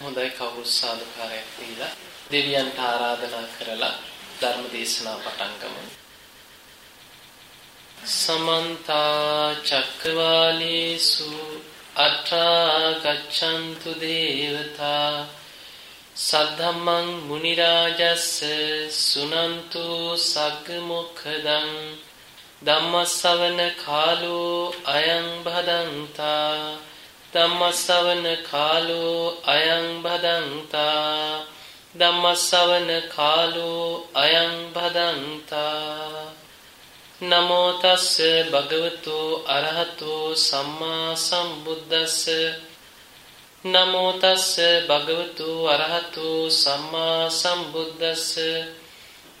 හොඳයි කවුරු සාදුකාරයක් දීලා දෙවියන්ට ආරාධනා කරලා ධර්ම දේශනාව පටන් ගමු. සමන්ත චක්කවාලේසු අත්‍රා ගච්ඡන්තු දේවතා සද්ධම්මං මුනි රාජස්ස සුනන්තු සග්ග මොක්ඛදං ධම්මස්සවන කාලෝ අයං භදන්තා ධම්මස්සවන කාලෝ අයං භදන්තා. ධම්මස්සවන කාලෝ අයං භදන්තා. නමෝ තස්ස භගවතු අරහතෝ සම්මා සම්බුද්දස්ස. නමෝ තස්ස භගවතු අරහතෝ සම්මා සම්බුද්දස්ස.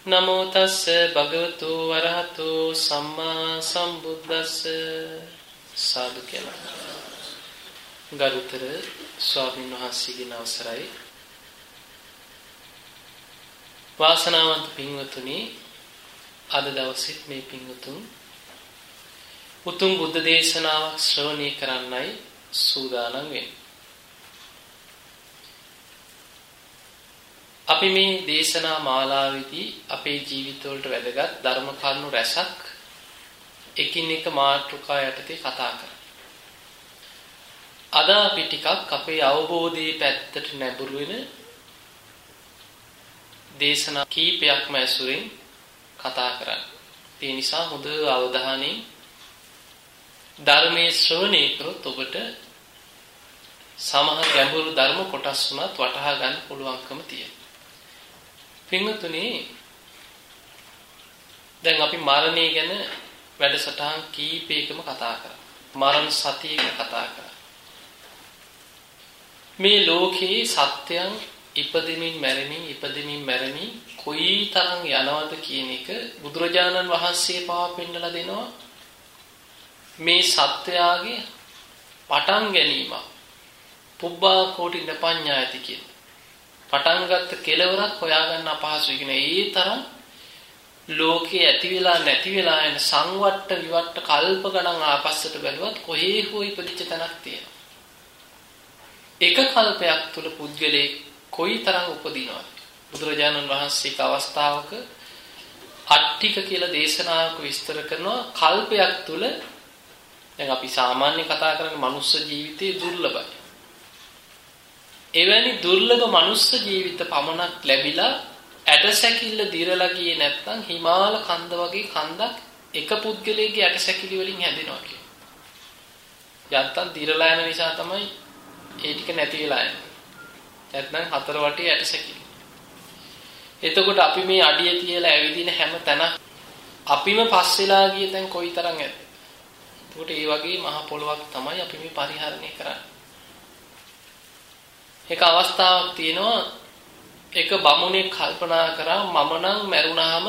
නමෝ තස්ස භගවතු වරහතෝ සම්මා සම්බුද්දස්ස. සාදු කියලා. ගරුතර ස්වාමීන් වහන්සේගේ අවසරයි වාසනාවන්ත පින්වතුනි අද දවසෙත් මේ පින්වතුන් උතුම් බුද්ධ දේශනාවක් ශ්‍රවණය කරන්නයි සූදානම් වෙන්නේ අපි මේ දේශනා මාලාවේදී අපේ ජීවිතවලට වැදගත් ධර්ම කරුණු රැසක් එකින් එක මාතෘකා යටතේ කතා කරා. අද අපි ටිකක් අපේ අවබෝධයේ පැත්තට නැඹුරු වෙන දේශනා කීපයක්ම ඇසුරින් කතා කරන්න. ඒ නිසා හොඳ අවධානයෙන් ධර්මයේ ශ්‍රවණය කරොත් ඔබට සමහර ගැඹුරු ධර්ම කොටස් උනත් වටහා ගන්න පුළුවන්කම තියෙනවා. පින්වතුනි දැන් අපි මරණය ගැන වැඩසටහන් කීපයකම කතා කරා. මරණ සතියක කතා කරා. මේ ලෝකේ සත්‍යයන් ඉපදෙමින් මැරෙමින් ඉපදෙමින් මැරෙමින් කොයි තරම් යනවද කියන එක බුදුරජාණන් වහන්සේ පවා පෙන්නලා දෙනවා. මේ සත්‍යයගේ පටන් ගැනීම පුබ්බා කෝටි නපඤ්ඤායති කියන පටන් ගත්ත කෙලවරක් හොයාගන්න අපහසුයි කියන ඒ තරම් ලෝකේ ඇති වෙලා නැති වෙලා යන සංවට්ට විවට්ට කල්ප ගණන් ආපස්සට බැලුවත් කොහේ හෝ ඉපදිච්ච තැනක් තියෙනවා. එක කල්පයක් තුල පුද්ගලේ කොයිතරම් උපදිනවද? බුදුරජාණන් වහන්සේක අවස්ථාවක අට්ටික කියලා දේශනාවක විස්තර කරනවා කල්පයක් තුල දැන් අපි සාමාන්‍ය කතා කරන්නේ මනුස්ස ජීවිතයේ දුර්ලභයි. එවැනි දුර්ලභ මනුස්ස ජීවිත පමණක් ලැබිලා ඇටසැකිල්ල දිරලා ගියේ නැත්නම් හිමාල කන්ද වගේ කන්දක් එක පුද්ගලයෙක්ගේ ඇටසැකිලි වලින් හැදෙනවා කියන්නේ. යත්තම් දිරලා යන නිසා තමයි ඒ ටික නැති වෙලා යන්නේ. නැත්නම් හතර වටේ ඇටසැකිලි. එතකොට අපි මේ අඩිය තියලා ඇවිදින හැම තැන අපිම පස් වෙලා ගිය තැන් කොයිතරම් ඇද්ද? එතකොට ඒ වගේ මහ පොළවක් තමයි අපි මේ පරිහරණය කරන්නේ. එක අවස්ථාවක් තියෙනවා එක බමුණෙක් කල්පනා කරා මම නම් මැරුණාම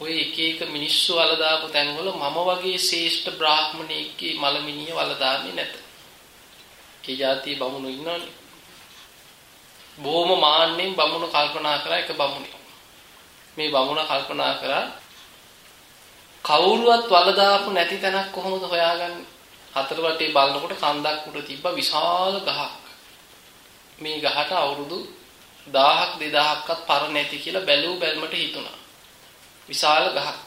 ඔය එක එක මිනිස්සු වල දාපු තැන්වල මම වගේ ශ්‍රේෂ්ඨ බ්‍රාහ්මණයෙක්ගේ මලමිනිය වල දාන්නේ නැත. ඒ જાති බමුණු ඉන්නවනේ. බොහොම මාන්නෙන් බමුණු කල්පනා කරා එක බමුණෙක්. මේ බමුණ කල්පනා කරා කවුරුවත් වල දාපු නැති තැනක් කොහොමද හොයාගන්නේ? හතර වටේ බලනකොට කන්දක් උඩ තිබ්බ විශාල ගහක්. මේ ගහට අවුරුදු 1000ක් 2000ක්වත් පරණ නැති කියලා බැලූ බැලමට හිතුණා. විශාල ගහක්.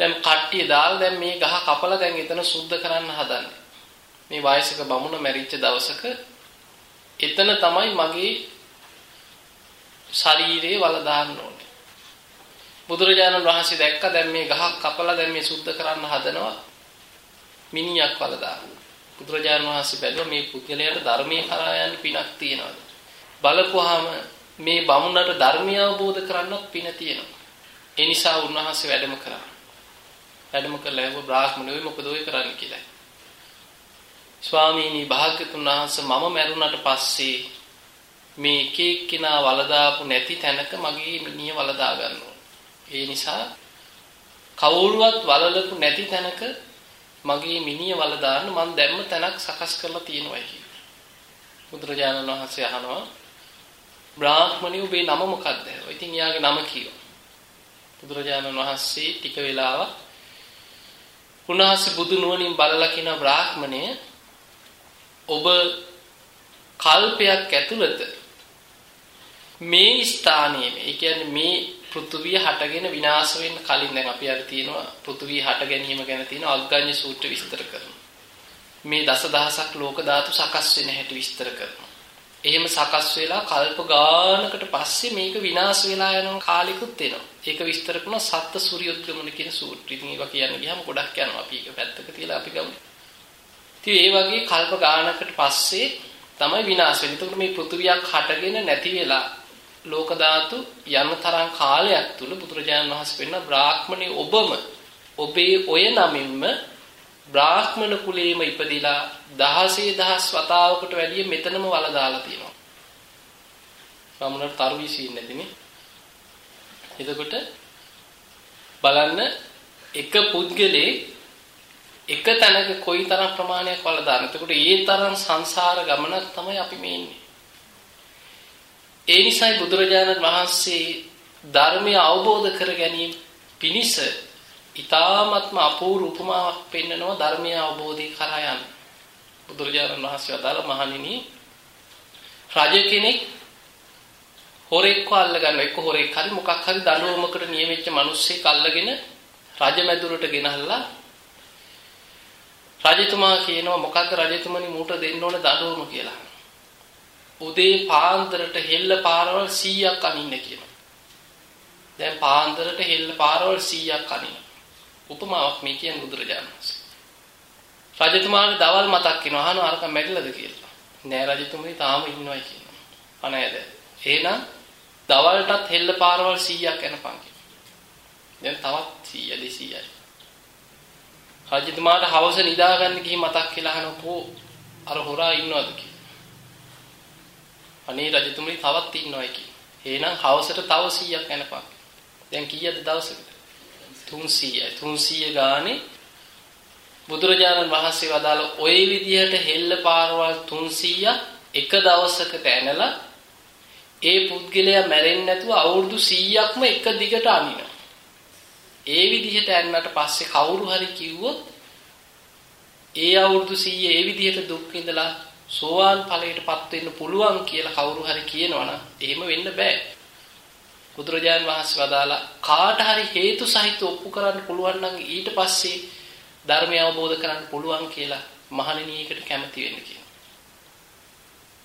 දැන් කට්ටිය දාලා දැන් මේ ගහ කපලා දැන් එතන සුද්ධ කරන්න හදන්නේ. මේ වයසක බමුණ මැරිච්ච දවසක එතන තමයි මගේ ශරීරේ වල දාන්න ඕනේ. බුදුරජාණන් වහන්සේ දැක්ක දැන් මේ ගහක් කපලා දැන් මේ සුද්ධ කරන්න හදනවා. මිනිහක් වල දාන්න. බුදුරජාණන් වහන්සේ බැලුවා මේ පුද්ගලයාට ධර්මයේ කරා යන්න පිනක් තියෙනවද? බලපුවාම මේ බමුණට ධර්මය අවබෝධ කරන්නත් පින තියෙනවා. ඒ නිසා උන්වහන්සේ වැඩම කරා. වැඩම කළා ඒ බ්‍රාහ්මණයෝ මොකද ඔය කරන්නේ කියලා. ස්වාමීනි භාග්‍යතුන් වහන්සේ මම මැරුණට පස්සේ මේ එක එක්කිනා වලදාපු නැති තැනක මගේ මිනිහ වලදා ගන්නවා. ඒ නිසා කවුරුවත් වලලපු නැති තැනක මගේ මිනිය වල දාන්න මම දැම්ම තැනක් සකස් කරලා තියෙනවා කියලා. බුදුරජාණන් වහන්සේ අහනවා බ්‍රාහ්මණය ඔබේ නම මොකක්ද? ඉතින් එයාගේ නම කියනවා. බුදුරජාණන් වහන්සේ ටික වෙලාවක් උන්වහන්සේ බුදු නුවණින් බලලා කියන බ්‍රාහ්මණය ඔබ කල්පයක් ඇතුළත මේ ස්ථානයේ ඒ කියන්නේ මේ පෘථුවිය හටගෙන විනාශ වෙන්න කලින් දැන් අපි අර තියෙනවා පෘථුවිය හට ගැනීම ගැන තියෙන අග්ගඤ්ඤ සූත්‍ර විස්තර කරනවා. මේ දසදහසක් ලෝක ධාතු සකස් වෙන හැටි විස්තර කරනවා. එහෙම සකස් වෙලා කල්ප ගානකට පස්සේ මේක විනාශ වෙලා යන කාලෙකුත් එනවා. ඒක විස්තර කරන සත්ත්‍ය සූර්යෝද්ගමන කියන සූත්‍රය. ඉතින් ඒවා කියන්න ගියාම ගොඩක් යනවා. අපි ඒක පැත්තක තියලා අපි ගමු. ඉතින් ඒ වගේ කල්ප ගානකට පස්සේ තමයි විනාශ වෙන්නේ. එතකොට මේ පෘථුවියක් හටගෙන නැති වෙලා ලෝක ධාතු යන තරම් කාලයක් තුල බුදුරජාණන් වහන්සේ වෙන්න බ්‍රාහ්මණේ ඔබම ඔබේ ඔය නමින්ම බ්‍රාහ්මණ කුලේම ඉපදිලා දහසේ දහස් වතාවකට වැඩිය මෙතනම වල දාලා තියෙනවා. සමුණට තරු විශ්ින් නැතිනේ. එතකොට බලන්න එක පුද්ගලේ එක තැනක කොයි තරම් ප්‍රමාණයක් වල දාන. එතකොට ඒ තරම් සංසාර ගමනක් තමයි අපි මේ ඉන්නේ. ඒ නිසායි බුදුරජාණන් වහන්සේ ධර්මය අවබෝධ කර ගැනීම පිණිස ඊ타ත්ම අපූර්ව උපමාවක් පෙන්නනවා ධර්මය අවබෝධය කරා යන. බුදුරජාණන් වහන්සේ වදාළ මහණෙනි රජ කෙනෙක් හොරෙක්ව අල්ලගන්න එක්ක හොරෙක් හරි මොකක් හරි දඬුවමකට නියමිච්ච මිනිස්සෙක් අල්ලගෙන රජමැදුරට ගෙනහල්ලා රජතුමා කියනවා මොකද්ද රජතුමනි මූට දෙන්න ඕන දඬුවම කියලා. උදේ පාන්දරට හෙල්ල පාරවල් 100ක් අනින්න කියනවා. දැන් පාන්දරට හෙල්ල පාරවල් 100ක් අනින්න. උපමාවක් මේ කියන්නේ බුදුරජාණන් වහන්සේ. රජතුමාට දවල් මතක් වෙනවා අහන අරක මැරිලාද කියලා. නෑ රජතුමනි තාම ඉන්නවයි කියනවා. අනේද. එහෙනම් දවල්ටත් හෙල්ල පාරවල් 100ක් යනපන් කියනවා. දැන් තවත් 100 200යි. රජතුමාට හවස නිදාගන්න ගිහින් මතක් කියලා අහනකෝ අර හොරා ඉන්නවද කියලා. අනේ රජතුමනි තවත් ඉන්නවයි කියලා. එහෙනම් හවසට තව 100ක් යනපන්. දැන් කීයද දවසකට? 300යි. 300 ගානේ බුදුරජාණන් වහන්සේ වදාළ ওই විදිහට හෙල්ල පාරවල් 300ක් එක දවසකට ඇනලා ඒ පුද්ගලයා මැරෙන්නේ නැතුව අවුරුදු 100ක්ම එක දිගට අනිනවා. ඒ විදිහට ඇන්නට පස්සේ කවුරු හරි කිව්වොත් ඒ අවුරුදු 100 ඒ විදිහට දුක් විඳලා සෝවාන් ඵලයටපත් වෙන්න පුළුවන් කියලා කවුරු හරි කියනවනම් එහෙම වෙන්න බෑ. බුදුරජාන් වහන්සේ වදාලා කාට හරි හේතු සහිත ඔප්පු කරන්න පුළුවන් නම් ඊට පස්සේ ධර්මය අවබෝධ කරගන්න පුළුවන් කියලා මහණෙනි ඒකට කැමති වෙන්න කියනවා.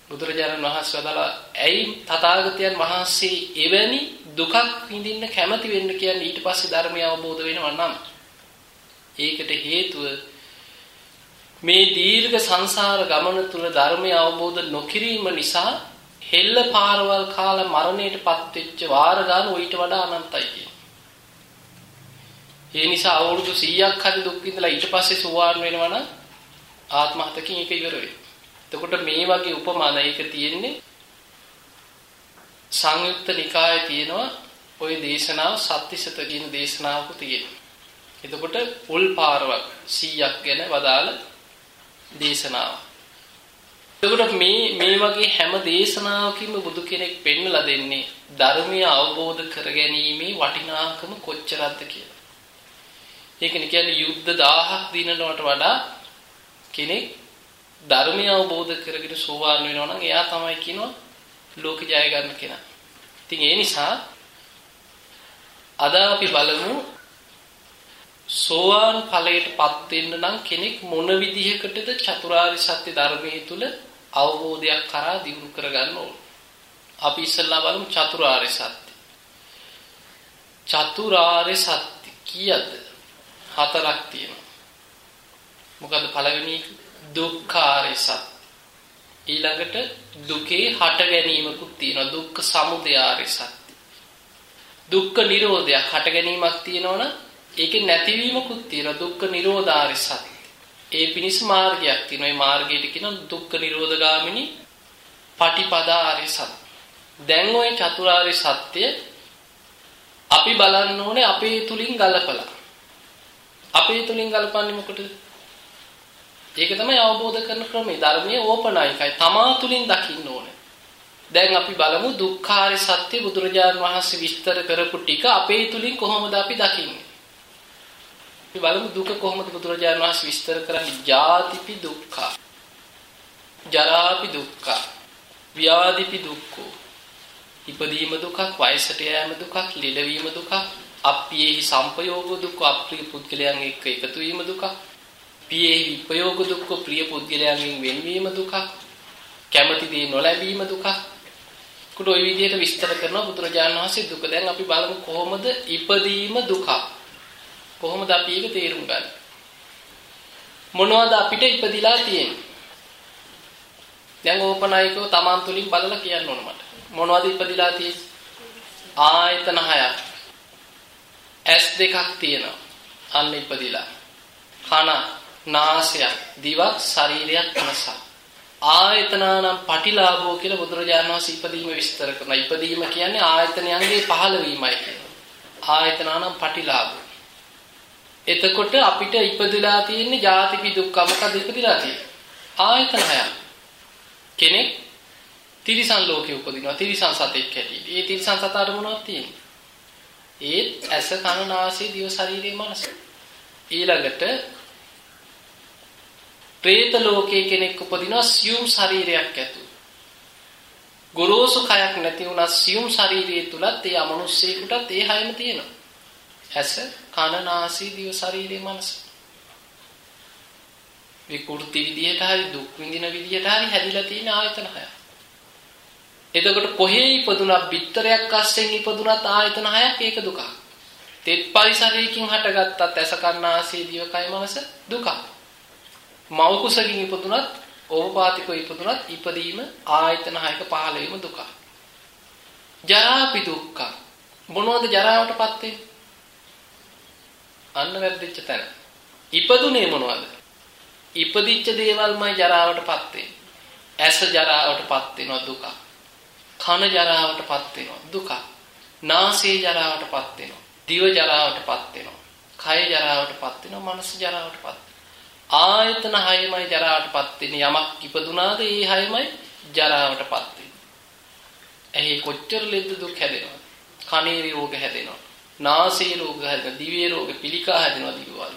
බුදුරජාණන් වහන්සේ වදාලා ඇයි තථාගතයන් වහන්සේ එවැනි දුකක් විඳින්න කැමති වෙන්න කියන්නේ ඊට පස්සේ ධර්මය අවබෝධ වෙනවා නම් ඒකට හේතුව මේ දීර්ඝ සංසාර ගමන තුල ධර්මය අවබෝධ නොකිරීම නිසා හෙල්ල පාරවල් කාල මරණයටපත් වෙච්ච වාර ගන්න ඊට වඩා අනන්තයි කියන්නේ. ඒ නිසා අවුරුදු 100ක් හරි දුක් විඳලා ඊට පස්සේ සුවාන් වෙනවනම් ආත්මහතකින් ඒක ඉවර වෙයි. එතකොට මේ වගේ උපමාන ඒක තියෙන්නේ සංයුක්ත නිකායේ තියෙනවා ওই දේශනාව සත්‍තිසත කියන දේශනාවක තියෙනවා. එතකොට උල් පාරවල් 100ක් ගැන වදාළ දේශනාව. එතකොට මේ මේ වගේ හැම දේශනාවකින්ම බුදු කෙනෙක් පෙන්වලා දෙන්නේ ධර්මය අවබෝධ කරගැනීමේ වටිනාකම කොච්චරද කියලා. ඒකනේ කියන්නේ යුද්ධ 1000ක් දිනනවට වඩා කෙනෙක් ධර්මය අවබෝධ කරගෙන සෝවාන් වෙනවා නම් එයා තමයි කියනවා ලෝක ජය ගන්න කෙනා. ඉතින් ඒ නිසා අද අපි බලමු සෝවාන් ඵලයටපත් වෙන්න නම් කෙනෙක් මොන විදිහකටද චතුරාර්ය සත්‍ය ධර්මයේ තුල අවබෝධයක් කරා දියුණු කරගන්න ඕන. අපි ඉස්සෙල්ලා බලමු චතුරාර්ය සත්‍ය. චතුරාර්ය සත්‍ය කීයද? හතරක් තියෙනවා. මොකද්ද පළවෙනි දුක්ඛාරය සත්‍ය. ඊළඟට දුකේ හට ගැනීමකුත් තියෙනවා. දුක්ඛ සමුදය ආර්ය සත්‍ය. දුක්ඛ නිරෝධයක් හට ගැනීමක් තියෙනවනම් ඒකේ නැතිවීමකුත් තියෙනවා දුක්ඛ නිරෝධාරි සත්‍ය. ඒ පිණිස මාර්ගයක් තියෙනවා. ඒ මාර්ගයට කියනවා දුක්ඛ නිරෝධගාමිනී පටිපදාාරි සත්‍ය. දැන් ওই චතුරාර්ය සත්‍ය අපි බලන්න ඕනේ අපේ තුලින් ගලපලා. අපේ තුලින් ගලපන්නේ මොකටද? ඒක තමයි අවබෝධ කරන ක්‍රමය. ධර්මයේ ඕපනායිකයි. තමා තුලින් දකින්න ඕනේ. දැන් අපි බලමු දුක්ඛාරය සත්‍ය බුදුරජාන් වහන්සේ විස්තර කරපු ටික අපේ තුලින් කොහොමද අපි දකින්නේ? අපි බලමු දුක කොහොමද බුදුරජාණන් වහන්සේ විස්තර කරන්නේ? ජාතිපි දුක්ඛ. ජරාපි දුක්ඛ. ව්‍යාධිපි දුක්ඛෝ. ඉපදීම දුකක්, වයසට යෑම දුකක්, ලෙඩවීම දුකක්, අප්පියේහි සංපයෝග දුක්ඛ, අප්‍රිය පුද්ගලයන් එක්ක එකතු වීම දුකක්. පියේහි විපයෝග දුක්ඛ, ප්‍රිය පුද්ගලයන්ගෙන් වෙන්වීම දුකක්. කැමති දේ නොලැබීම දුකක්. කුඩ ওই විදිහට විස්තර කරනවා බුදුරජාණන් වහන්සේ දුක. දැන් අපි බලමු කොහොමද ඉපදීම දුක. කොහොමද අපි ඒක තේරුම් ගන්නේ? මොනවද අපිට ඉපදිලා තියෙන්නේ? දැන් ඕපනායකව Taman තුලින් බලලා කියන්න ඕන මට. මොනවද ඉපදිලා තියෙන්නේ? ආයතන හයක්. ඇස් දෙකක් තියෙනවා. අන්න ඉපදිලා. කන, නාසය, දිවක්, ශරීරයක්, මනසක්. ආයතනානම් පටිලාභෝ කියලා බුදුරජාණන් වහන්සේ ඉපදීම විස්තර කරනවා. ඉපදීම කියන්නේ ආයතනයන්ගේ පහළවීමයි කියනවා. ආයතනානම් පටිලාභෝ. එතකොට අපිට ඉපදලා තියෙන්නේ ජාතිපි දුක්ඛ මොකද ඉපදලා තියෙන්නේ? ආයතන හයක්. කෙනෙක් තිරිසන් ලෝකේ උපදිනවා. තිරිසන් සතෙක් හැටියට. ඒ තිරිසන් සතාට මොනවද තියෙන්නේ? ඒත් ඇස කන නාසය දිව ශරීරය මනස. ඊළඟට പ്രേත ලෝකයේ කෙනෙක් උපදිනවා සියුම් ශරීරයක් ඇතුව. ගොරෝසු කයක් නැති වුණා සියුම් ශරීරය තුලත් ඒ අමනුෂ්‍යයෙකුටත් ඒ හැම තියෙනවා. ඇස, කන, නාසය, දිව, ශරීරය, මනස. විකෘති විදියට හරි දුක් විඳින විදියට හරි හැදිලා තියෙන ආයතන හය. එතකොට කොහේ ඉපදුනක් බිත්තරයක් අස්සෙන් ඉපදුනත් ආයතන හයක් ඒක දුකක්. තෙත් පරිසරයකින් හටගත්තත් ඇස කන නාසය දිව කය මනස දුකක්. මව කුසකින් ඉපදුනත් ඕපපාතිකව ඉපදුනත් ඉපදීම ආයතන හයක පහළ වීම දුක. ජරාපි දුක්ඛ. මොනවද ජරාවටපත් වෙන්නේ? අන්න වැරදිච්ච තැන. ඉපදුනේ මොනවද? ඉපදිච්ච දේවල්මයි ජරාවටපත් වෙන්නේ. ඇස ජරාවටපත් වෙනවා දුක. කන ජරාවටපත් වෙනවා දුක. නාසය ජරාවටපත් වෙනවා. දිව ජරාවටපත් වෙනවා. කය ජරාවටපත් වෙනවා. මනස ජරාවටපත් ආයතන හයමයි ජරාවටපත් වෙන්නේ. යමක් ඉපදුනාද ඒ හයමයි ජරාවටපත් වෙන්නේ. එහි කොච්චර ලෙඩ දුක් හැදෙනවද? කනේ රෝග හැදෙනවා. නාසයේ රෝග හැදෙනවා, දිවේ රෝග, පිළිකා හැදෙනවා දිවවල.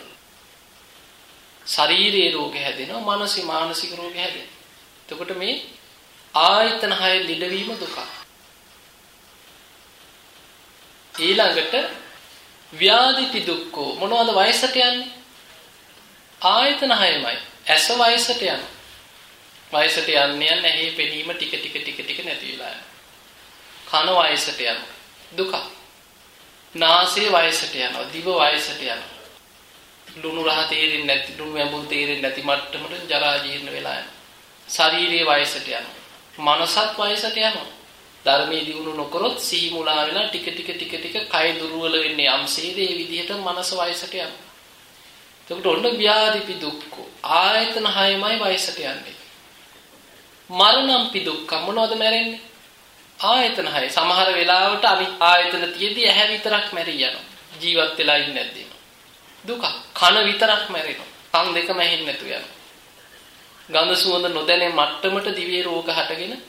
ශරීරයේ රෝග හැදෙනවා, මානසික මානසික රෝග හැදෙනවා. එතකොට මේ ආයතන හය ලිඩවීම දුක. ඊළඟට ව්‍යාධිති දුක්ඛෝ මොනවද වයසට යන්නේ? ආයතන හයමයි. ඇස වයසට යනවා. වයසට යන්නේ යන්නේ ඇහි පෙනීම ටික ටික ටික ටික නැති වෙලා යනවා. කන වයසට යනවා. දුකක්. නාසය වයසට යනවා, දිව වයසට යනවා. ලුණු රහ තේරෙන්නේ නැති, ලුණු ඇඹුල් තේරෙන්නේ නැති මට්ටමට ජරා ජීර්ණ වෙලා යනවා. ශරීරයේ වයසට යනවා. මනසත් වයසට යනවා. ධර්මයේ දිනු නොකරොත් සිහි මුලා වෙලා ටික ටික ටික ටික කය දුර්වල වෙන්නේ යම්සේද ඒ විදිහට මනස වයසට යනවා. එතකොට ඔන්න ව්‍යාධිපි දුක්ඛ ආයතන හයමයි වයසට යන්නේ. මරණම්පි දුක්ඛ මොනවද මැරෙන්නේ? ආයතන හය සමහර වෙලාවට අනිත් ආයතන තියදී ඇහැ විතරක් මැරී යනවා. ජීවත් වෙලා ඉන්නේ නැද්ද? දුක. කන විතරක් මැරෙනවා. කන් දෙකම ඇහෙන්නේ නැතු යනවා. ගඳ සුවඳ නොදැනෙන මට්ටමට දිවේ රෝග හටගෙන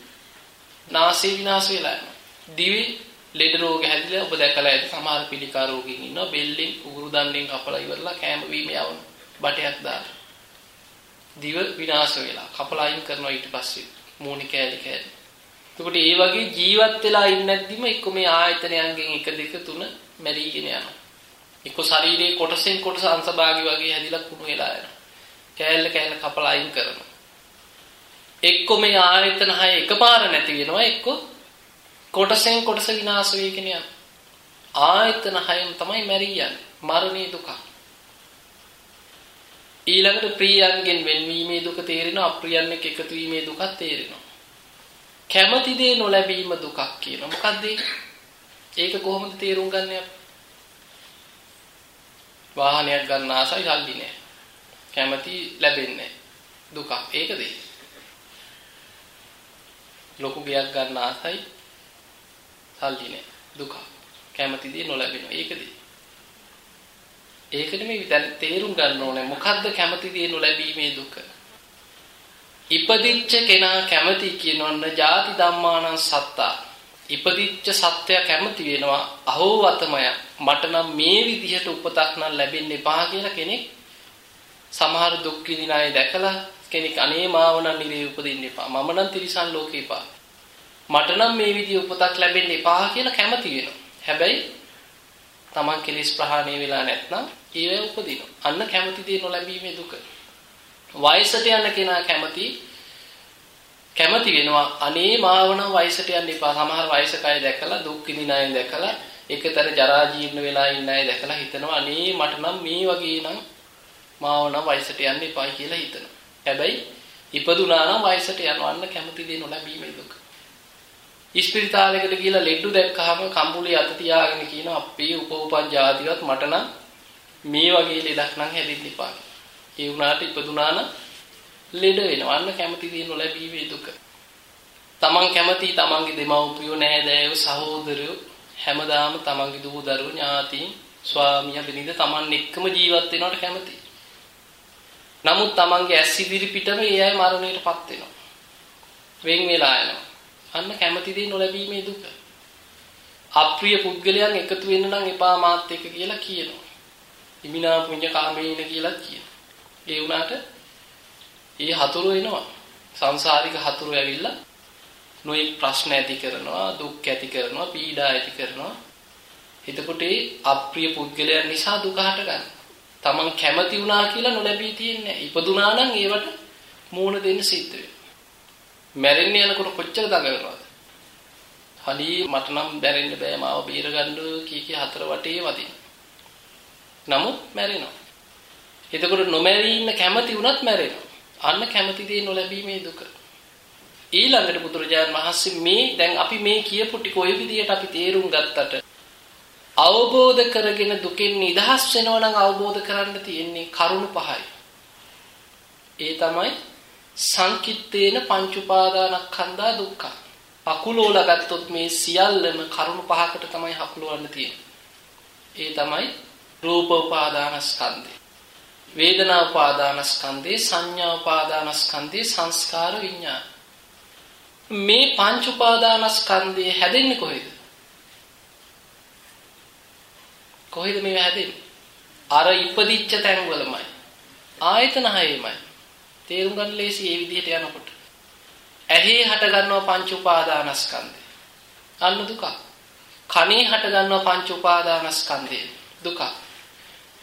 නාසය විනාශ වෙලා යනවා. දිවේ ලෙඩ රෝග හැදිලා ඔබ දැකලා ඇති සමහර පිළිකා රෝගීන් ඉන්නවා. බෙල්ලෙන් උගුරු දණ්ඩෙන් කපලා ඉවරලා කෑම බීම යවන බටයක් දාලා. දිව විනාශ වෙලා කපලා අයින් කරනවා ඊට පස්සේ මූණි කෑලි කෑලි. එතකොට ඒ වගේ ජීවත් වෙලා ඉන්නේ නැද්දිම එක්ක මේ ආයතනයන්ගෙන් 1 2 3 මැරිගෙන යනවා. එක්ක ශරීරයේ කොටසෙන් කොටස අංශභාගي වගේ හැදිලා කුණු වෙලා යනවා. කෑල්ල කෑල්ල කපලා අයින් කරනවා. එක්ක මේ ආයතන හය එකපාර නැති වෙනවා එක්ක කොටසෙන් කොටස විනාශ වෙගෙන යනවා. ආයතන හයම තමයි මැරියන්නේ. මරණේ දුක. ඊළඟට ප්‍රියයන්ගෙන් වෙන්වීමේ දුක තේරෙනවා අප්‍රියයන් එක්ක එකතු වීමේ දුකක් තේරෙනවා. කැමති දේ නොලැබීම දුකක් කියනවා. මොකද්ද ඒක කොහොමද තේරුම් ගන්නේ වාහනයක් ගන්න ආසයි සල්ලි නැහැ. කැමති ලැබෙන්නේ දුකක්. ඒකද? ලොකු ගයක් ගන්න ආසයි සල්ලි නැහැ. දුකක්. කැමති දේ නොලැබෙනවා. ඒකද? ඒක නෙමෙයි තේරුම් ගන්න ඕනේ. මොකද්ද කැමති දේ නොලැබීමේ දුක? ඉපදිච්ච කෙනා කැමති කියනොන්න ಜಾති ධම්මානං සත්තා. ඉපදිච්ච සත්‍ය කැමති වෙනවා අහෝ වතමය මට නම් මේ විදිහට උපතක් නම් ලැබෙන්න එපා කියලා කෙනෙක් සමහර දුක් විඳින අය දැකලා කෙනෙක් අනේ මාව නම් නිරේ උපදින්න එපා මම නම් තිරිසන් ලෝකේ එපා මට නම් මේ විදිහ උපතක් ලැබෙන්න එපා කියලා කැමති වෙනවා. හැබැයි Taman කෙලිස් ප්‍රහාණය වෙලා නැත්නම් ඊවේ උපදිනවා. අන්න කැමති දේ නොලැබීමේ දුක. වයසට යන කෙනා කැමති කැමති වෙනවා අනේ මාව නම් වයසට යන්න එපා. සමහර වයසක අය දැකලා දුක් විඳින අය දැකලා එකතර ජරා ජීර්ණ වෙලා ඉන්න අය දැකලා හිතනවා අනේ මට නම් මේ වගේ නම් මාව නම් වයසට යන්න එපා කියලා හිතනවා. හැබැයි ඉපදුනා නම් වයසට යනවන්න කැමති දේ නොලැබීමේ දුක. ඉස්පිරිතාලයකට ගිහලා ලෙඩු දැක්කහම කම්බුලේ අත තියාගෙන කියනවා අපේ උපෝපන් જાතිවත් මට නම් මේ වගේ ලෙඩක් නම් හැදෙන්න එපා. ඒ වුණාට ඉපදුනා නම් ලෙඩ වෙනවා. අන්න කැමති දේ නොලැබීමේ දුක. තමන් කැමති තමන්ගේ දෙමව්පියෝ නැහැදෑයෝ සහෝදරයෝ හැමදාම තමන්ගේ දූ දරුවෝ ඥාතීන් ස්වාමියා බිරිඳ තමන් එක්කම ජීවත් වෙනවට කැමතියි. නමුත් තමන්ගේ ඇස් ඉදිරි පිටම ඒ අය මරණයටපත් වෙනවා. වෙන් වෙලා යනවා. අන්න කැමති දේ නොලැබීමේ දුක. අප්‍රිය පුද්ගලයන් එකතු වෙන්න නම් එපා මාත් එක්ක කියලා කියනවා. ඉමිනා පුඤ්ඤ කාමේන කියලා කියනවා. ඒ වුණාට ඒ හතුරු එනවා. සංසාරික හතුරු ඇවිල්ලා නොයෙක් ප්‍රශ්න ඇති කරනවා, දුක් ඇති කරනවා, පීඩා ඇති කරනවා. එතකොට ඒ අප්‍රිය පුද්ගලයන් නිසා දුක හටගන්නවා. Taman කැමති වුණා කියලා නොලැබී තියන්නේ. ඉපදුනා නම් ඒවට මූණ දෙන්න සිද්ධ වෙනවා. මැරෙන්න යනකොට කොච්චර දඟලනවද? හලී මට නම් බැරෙන්න බෑ මාව බේරගන්න කී කී හතර වටේ වදින. නමුත් මැරෙනවා. එතකොට නොමැරී ඉන්න කැමති වුණත් මැරෙනවා. අන්න කැමති දේ නොලැබීමේ දුක. ඊළඟට බුදුරජාණන් වහන්සේ මේ දැන් අපි මේ කියපු ටික ඔය විදිහට අපි තේරුම් ගත්තට අවබෝධ කරගෙන දුකෙන් නිදහස් වෙනවා නම් අවබෝධ කරන්න තියෙන්නේ කරුණු පහයි. ඒ තමයි සංකිට්තේන පංච උපාදානස්කන්ධා දුක්ඛ. අකුලෝල ගත්තොත් මේ සියල්ලම කරුණු පහකට තමයි හකුලවන්න තියෙන්නේ. ඒ තමයි රූප උපාදානස්කන්ධය. වේදනා උපාදානස්කන්ධේ සංඥා උපාදානස්කන්ධේ සංස්කාර විඤ්ඤාණ. මේ පංච උපාදානස්කන්ධය හැදෙන්නේ කොහෙද? කොහෙද මේව හැදෙන්නේ? අර ඉපදිච්ච තැන්වලමයි. ආයතන හයේමයි. තේරුම් ගන්න ලේසි මේ විදිහට යනකොට. ඇහි හට ගන්නවා පංච උපාදානස්කන්ධය. අන්න දුක. කනේ හට ගන්නවා පංච උපාදානස්කන්ධය. දුක.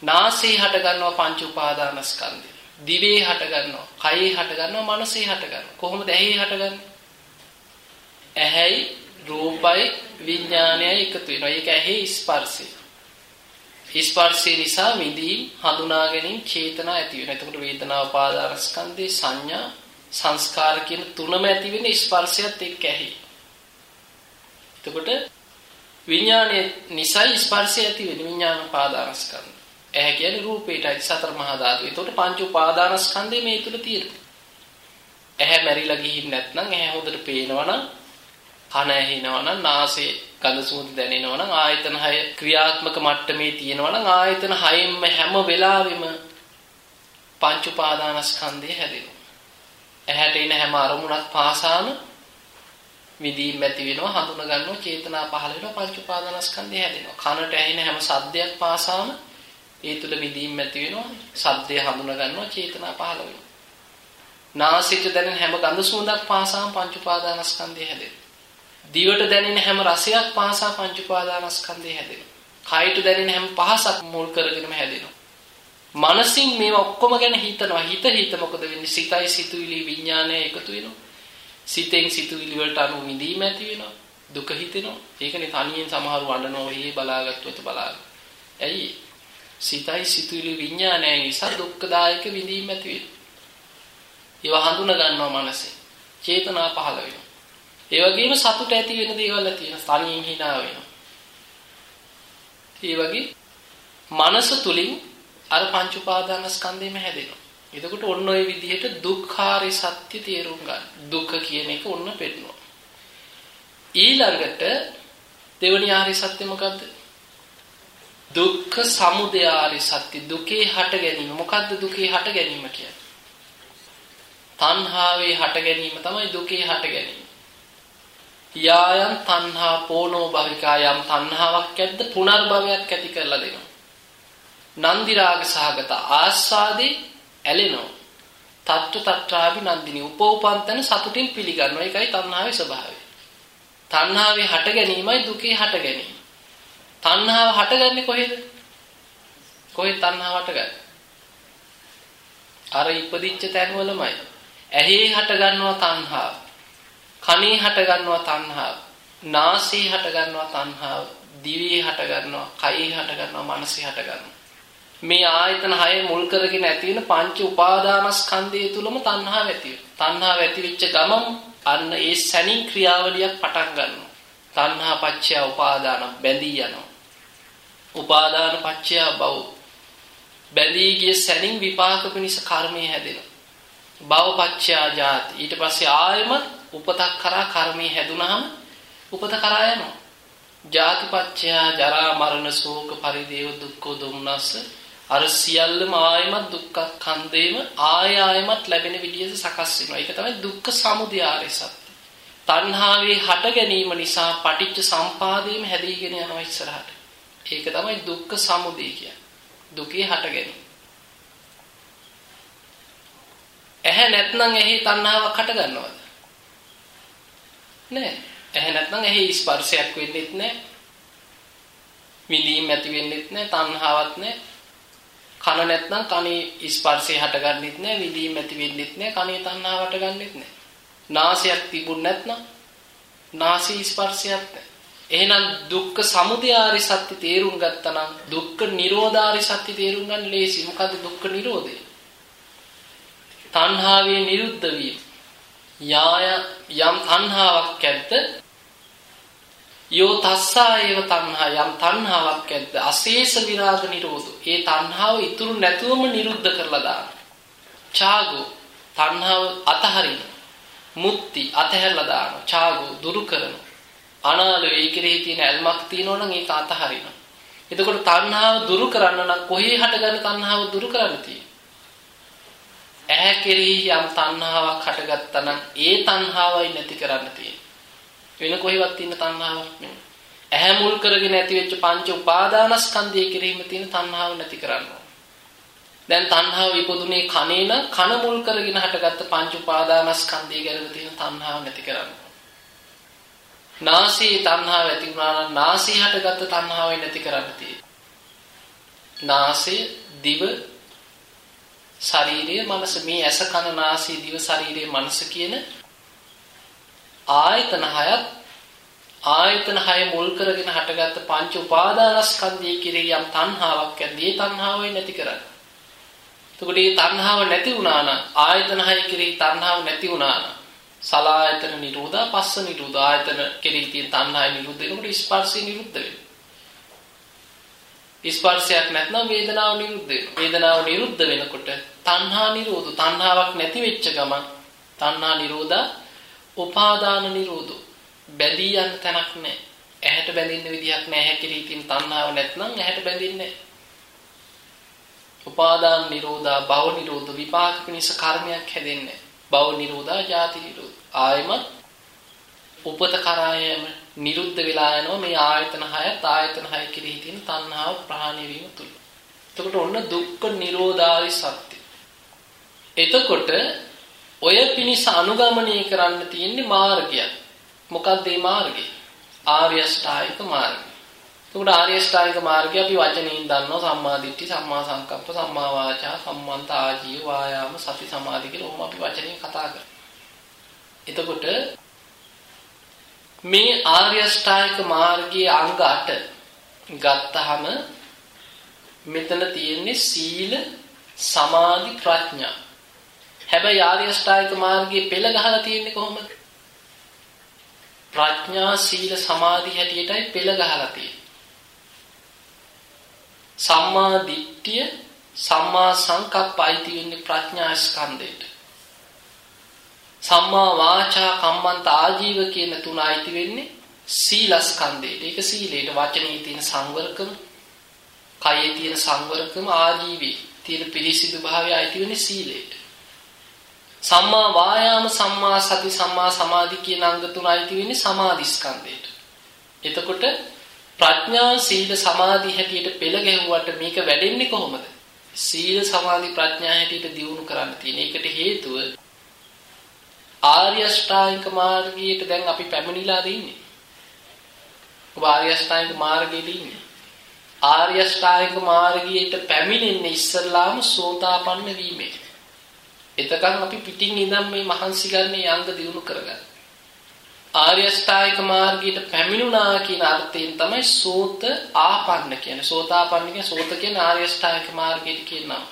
නාසයේ හට ගන්නවා පංච උපාදානස්කන්ධය. දිවේ හට ගන්නවා, කයේ හට ගන්නවා, මනසේ හට ගන්නවා. කොහොමද ඇහි හටගන්නේ? ඇහැයි රූපයි විඥානයයි එකතු වෙනවා. ඒක ඇහි ස්පර්ශය. ස්පර්ශය නිසා විඳීම් හඳුනා ගැනීම චේතනා ඇති වෙනවා. එතකොට වේදනා උපාදානස්කන්ධේ සංඥා සංස්කාර කියන තුනම ඇති වෙන්නේ ස්පර්ශයත් එක්ක ඇහි. එතකොට විඥානයේ නිසා ස්පර්ශය ඇති වෙන්නේ විඥාන උපාදානස්කන්ධ. ඇහැ කියන්නේ රූපේටයි සතර මහා ධාතු. එතකොට පංච උපාදානස්කන්ධය මේ තුල තියෙනවා. ඇහැ මැරිලා ගිහින් නැත්නම් ඇහැ හොඳට පේනවනම් කන ඇහෙනවා නම් නාසයේ ගඳ සුවඳ දැනෙනවා නම් ආයතන 6 ක්‍රියාත්මක මට්ටමේ තියෙනවා නම් ආයතන 6ෙම හැම වෙලාවෙම පංච උපාදානස්කන්ධය හැදෙනවා. ඇහැට එන හැම අරමුණක් පාසාම විදීම් ඇති වෙනවා හඳුන ගන්නවා චේතනා පහළ වෙනවා පංච උපාදානස්කන්ධය හැදෙනවා. කනට ඇහෙන හැම සද්දයක් පාසාම ඒ තුල විදීම් ඇති වෙනවා සද්දය හඳුන ගන්නවා චේතනා පහළ වෙනවා. නාසයට දැනෙන හැම ගඳ සුවඳක් පාසාම පංච උපාදානස්කන්ධය හැදෙනවා. දිවට දැනෙන හැම රසයක් පහසා පංච උපාදානස්කන්ධය හැදෙනවා. කයට දැනෙන හැම පහසක් මුල් කරගෙනම හැදෙනවා. මනසින් මේවා ඔක්කොම ගැන හිතනවා. හිත හිත මොකද වෙන්නේ? සිතයි සිතුවිලි විඥානය එකතු වෙනවා. සිතෙන් සිතුවිලි වලට අනුව විඳීම ඇති වෙනවා. දුක හිතෙනවා. ඒකනේ තනියෙන් සමහරව වඩනවා ඔහි බලාගත්තොත් බලාගන්න. ඇයි? සිතයි සිතුවිලි විඥානය නිසා දුක්ඛදායක විඳීම ඇති වෙනවා. ඒවා හඳුන ගන්නවා මනසේ. චේතනා පහළ වෙනවා. ඒ වගේම සතුට ඇති වෙන දේවල් තියෙනවා. තනියෙන් hina වෙනවා. ඒ වගේ මනස තුලින් අර පංච උපාදානස්කන්ධෙම හැදෙනවා. එතකොට ඔන්න ඔය විදිහට දුක්ඛාරය සත්‍ය තේරුම් ගන්න. දුක කියන එක ඔන්න පෙන්නනවා. ඊළඟට දෙවනි ආර්ය සත්‍ය මොකද්ද? දුක්ඛ සමුදය ආර්ය සත්‍ය දුකේ හට ගැනීම. මොකද්ද දුකේ හට ගැනීම කියන්නේ? තණ්හාවේ හට ගැනීම තමයි දුකේ හට ගැනීම. යායන් තණ්හා පෝනෝ භවිකා යම් තණ්හාවක් ඇද්ද පුනර්භවයක් ඇති කරලා දෙනවා. නන්දි රාග සහගත ආස්වාදේ ඇලෙනවා. තත්ත්ව තත්‍රාභි නන්දිනි උපෝපන්තන සතුටින් පිළිගන්නවා. ඒකයි තණ්හාවේ ස්වභාවය. තණ්හාවේ හට ගැනීමයි දුකේ හට ගැනීම. තණ්හාව හටගන්නේ කොහෙද? කොහෙද තණ්හාව හටගන්නේ? අර ඉපදිච්ච තැන්වලමයි. ඇහි හට ගන්නවා තණ්හාව. කනේ හට ගන්නවා තණ්හාව. නාසයේ හට ගන්නවා තණ්හාව. දිවේ හට ගන්නවා, කයේ හට ගන්නවා, මනසේ හට ගන්නවා. මේ ආයතන හය මුල් කරගෙන ඇති වෙන පංච උපාදානස්කන්ධය තුලම තණ්හාව ඇති වෙනවා. තණ්හාව ඇති වෙච්ච ගමන් අන්න ඒ සැනින් ක්‍රියාවලියක් පටන් ගන්නවා. තණ්හා පච්චය උපාදාන බැඳී යනවා. උපාදාන පච්චය භව බැඳී ගිය සැනින් විපාක පිණිස කර්මය හැදෙනවා. භව පච්චය ජාති ඊට පස්සේ ආයමත් උපතක් කරා කර්මය හැදුනහම උපත කරා යනවා. ජාතිපච්චය ජරා මරණ ශෝක පරිදේව දුක්ඛ දුම්නස්ස අර සියල්ලම ආයමත් දුක්ඛ කන්දේම ආය ආයමත් ලැබෙන විදිහට සකස් වෙනවා. ඒක තමයි දුක්ඛ සමුදය ආර්ය සත්‍ය. තණ්හාවේ හට ගැනීම නිසා පටිච්ච සම්පාදේම හැදීගෙන යනවා ඉස්සරහට. ඒක තමයි දුක්ඛ සමුදය කියන්නේ. දුකේ හට ගැනීම. ඇහැ නැත්නම් ඇහි තණ්හාවක් හට ගන්නවද? නෑ. ඇහැ නැත්නම් ඇහි ස්පර්ශයක් වෙන්නෙත් නෑ. විඳීම් ඇති වෙන්නෙත් නෑ, තණ්හාවක් නෑ. කන නැත්නම් කනේ ස්පර්ශය හටගන්නෙත් නෑ, විඳීම් ඇති වෙන්නෙත් නෑ, කනේ තණ්හාව හටගන්නෙත් නෑ. නාසයක් තිබුණ නැත්නම් නාසී ස්පර්ශයක් නෑ. එහෙනම් දුක්ඛ සමුදයාරි සත්‍ය තේරුම් ගත්තා නම් දුක්ඛ නිරෝධාරි සත්‍ය තේරුම් ගන්න ලේසි. මොකද්ද දුක්ඛ නිරෝධය? තණ්හාවේ නිරුද්ධ වීම. යාය යම් තණ්හාවක් ඇද්ද යෝ තස්සා ඒව තණ්හා යම් තණ්හාවක් ඇද්ද අශේෂ විරාග නිරෝධ. ඒ තණ්හාව ඉතුරු නැතුවම නිරුද්ධ කරලා දාන. ඡාගෝ තණ්හාව අතහරින. මුත්‍ති අතහැරලා දාන. ඡාගෝ දුරු කරන. අනාලෝ ඒ කෙරෙහි තියෙන ඇල්මක් තියෙනවා නම් ඒක අතහරිනවා. එතකොට තණ්හාව දුරු කරන්න නම් කොහේ හටගන්න තණ්හාව දුරු කරන්න තියෙන්නේ? ඇහැ කෙරෙහි යම් තණ්හාවක් හටගත්තා නම් ඒ තණ්හාවයි නැති කරන්න තියෙන්නේ. වෙන කොහෙවත් තියෙන තණ්හාවක් නෙමෙයි. ඇහැ මුල් කරගෙන ඇති වෙච්ච පංච උපාදානස්කන්ධය කෙරෙහිම තියෙන තණ්හාව නැති කරන්න දැන් තණ්හාව ඉපදුනේ කනේ නම් කන මුල් කරගෙන හටගත්ත පංච උපාදානස්කන්ධය ගැන තියෙන තණ්හාව නැති කරන්න නාසී තණ්හාව ඇති වුණා නම් නාසී හටගත්ත තණ්හාවයි නැති කරන්න තියෙන්නේ. නාසය, දිව, ශරීරය, මනස මේ ඇස කන නාසය, දිව, ශරීරය, මනස කියන ආයතන හයත් ආයතන හය මුල් කරගෙන හටගත්ත පංච උපාදානස්කන්ධය කෙරෙහි යම් තණ්හාවක් ඇද්දී ඒ තණ්හාවයි නැති කරන්න. එතකොට මේ තණ්හාව නැති වුණා නම් ආයතන හය කෙරෙහි තණ්හාව නැති වුණා නම් සලායතන නිරෝධා පස්ස නිරෝධා ආයතන කෙරෙහි තියෙන තණ්හාය නිරුද්ධ වෙනකොට ස්පර්ශය නිරුද්ධ වෙනවා. ස්පර්ශයක් නැත්නම් වේදනාව නිරුද්ධ වෙනවා. වේදනාව නිරුද්ධ වෙනකොට තණ්හා නිරෝධ තණ්හාවක් නැති වෙච්ච ගමන් තණ්හා නිරෝධා උපාදාන නිරෝධෝ බැඳී යන තැනක් නැහැ. ඇහැට බැඳින්න විදියක් නැහැ. ඇහැ කෙරෙහි තියෙන තණ්හාව නැත්නම් ඇහැට බැඳින්නේ නැහැ. උපාදාන නිරෝධා භව නිරෝධ විපාක පිණිස කර්මයක් හැදෙන්නේ භව නිරෝධා ජාති නිරෝධ ආයමත් උපත කරායම නිරුද්ධ වෙලා යනවා මේ ආයතන හයත් ආයතන හය කෙරෙහි තියෙන තණ්හාව ප්‍රහාණය වීම තුල. එතකොට ඔන්න දුක්ඛ නිරෝධාරි සත්‍ය. එතකොට ඔය පිනිස අනුගමනය කරන්න තියෙන්නේ මාර්ගයක්. මොකක්ද මේ මාර්ගය? ආර්ය අෂ්ටායික මාර්ගය. එතකොට ආර්ය අෂ්ටායික මාර්ගය අපි වචනයෙන් දන්නවා සම්මා දිට්ඨි, සම්මා සංකප්ප, සම්මා වාචා, සම්මන්ත ආජීව, වායාම, සති සමාධි කියලා ඔහොම අපි වචනයෙන් කතා කරා. එතකොට මේ ආර්ය අෂ්ටායික මාර්ගයේ අංග 8 ගත්තාම මෙතන තියෙන්නේ සීල සමාධි ප්‍රඥා හැබැයි ආර්ය අෂ්ටාංගික මාර්ගයේ පෙළ ගහලා තියෙන්නේ කොහොමද? ප්‍රඥා සීල සමාධි හැටියටයි පෙළ ගහලා තියෙන්නේ. සම්මා දිට්ඨිය සම්මා සංකප්පයි තියෙන්නේ ප්‍රඥා ස්කන්ධයට. සම්මා වාචා කම්මන්ත ආජීව කියන තුන අයිති වෙන්නේ සීලස්කන්ධයට. ඒක සීලයට වචනේ තියෙන සංවරකම, කයේ තියෙන සංවරකම ආජීවී තියෙන පිරිසිදු භාවය අයිති වෙන්නේ සීලයට. සම්මා වායාම සම්මා සති සම්මා සමාධි කියන අංග තුන අයිති වෙන්නේ සමාධි ස්කන්ධයට. එතකොට ප්‍රඥා සීල සමාධි හැටියට පෙළ ගැහුවට මේක වැඩෙන්නේ කොහොමද? සීල සමාධි ප්‍රඥා හැටියට දියුණු කරන්න තියෙන. ඒකට හේතුව ආර්ය ශ්‍රායික මාර්ගයට දැන් අපි පැමිණිලාද ඉන්නේ? ඔබ ආර්ය අෂ්ටාංගික මාර්ගයේදී ඉන්නේ. ආර්ය අෂ්ටාංගික මාර්ගයට පැමිණෙන්නේ ඉස්සල්ලාම සෝතාපන්න වීමෙන්. එතකන් අපි පිටින් ඉඳන් මේ මහන්සි ගන්න යංග දිනු කරගන්න. ආර්ය අෂ්ටාංගික මාර්ගයට පැමිණුණා කියන අර්ථයෙන් තමයි සෝත ආපන්න කියන්නේ. සෝතාපන්න කියන්නේ සෝත කියන්නේ ආර්ය අෂ්ටාංගික මාර්ගයට කියනවා.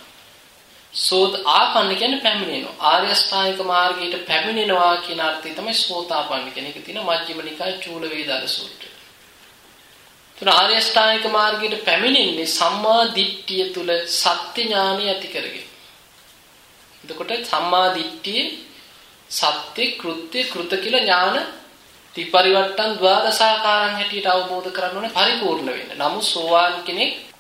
සෝත ආපන්න කියන්නේ පැමිණෙනවා. ආර්ය අෂ්ටාංගික මාර්ගයට පැමිණෙනවා කියන අර්ථය තමයි සෝතාපන්න කියන එක තියෙන මජ්ක්‍ධිම නිකාය චූල වේදාල සූත්‍රය. තුන ආර්ය අෂ්ටාංගික මාර්ගයට පැමිණෙන්නේ සම්මා දිට්ඨිය තුල සත්‍ය ඥානය ඇති කරගෙන. එතකොට සම්මා දිට්ඨියේ සත්‍ය කෘත්‍ය කෘත කියලා ඥාන ත්‍රිපරිවට්ටන් ද්වාදසාකාරයන් හැටියට අවබෝධ කරගන්න ඕනේ පරිපූර්ණ වෙන්න. නමුත් සෝවාන් කෙනෙක්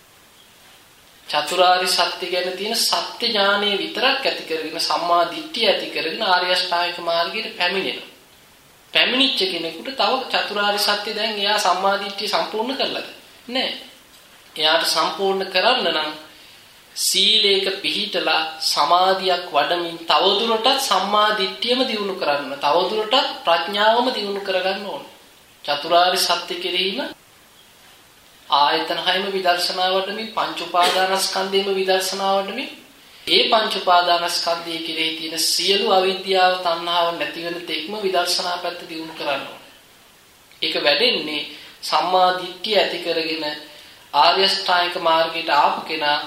චතුරාර්ය සත්‍ය ගැන තියෙන සත්‍ය ඥානය විතරක් ඇති කරගෙන සම්මා දිට්ඨිය ඇති කරගෙන ආර්ය අෂ්ටාංගික මාර්ගයට පැමිණෙනවා. පැමිණිච්ච කෙනෙකුට තව චතුරාර්ය සත්‍ය දැන් එයා සම්මා දිට්ඨිය සම්පූර්ණ කරලාද? නෑ. එයාට සම්පූර්ණ කරන්න නම් සීලේක පිහිටලා සමාධියක් වඩමින් තවදුරටත් සම්මා දිට්ඨියම දියුණු කරන්න. තවදුරටත් ප්‍රඥාවම දියුණු කරගන්න ඕන. චතුරාර්ය සත්‍ය කෙරෙහිම ආයතන හයම විදර්ශනා වඩමින් පංච උපාදානස්කන්ධයම විදර්ශනා වඩමින් ඒ පංච උපාදානස්කන්ධය කෙරෙහි තියෙන සියලු අවිද්‍යාව තණ්හාව නැති වෙන තෙක්ම විදර්ශනා පැත්ත දියුණු කරන්න ඕන. ඒක වැඩෙන්නේ සම්මා දිට්ඨිය ඇති කරගෙන ආර්ය ශ්‍රායික මාර්ගයට ආපු කෙනා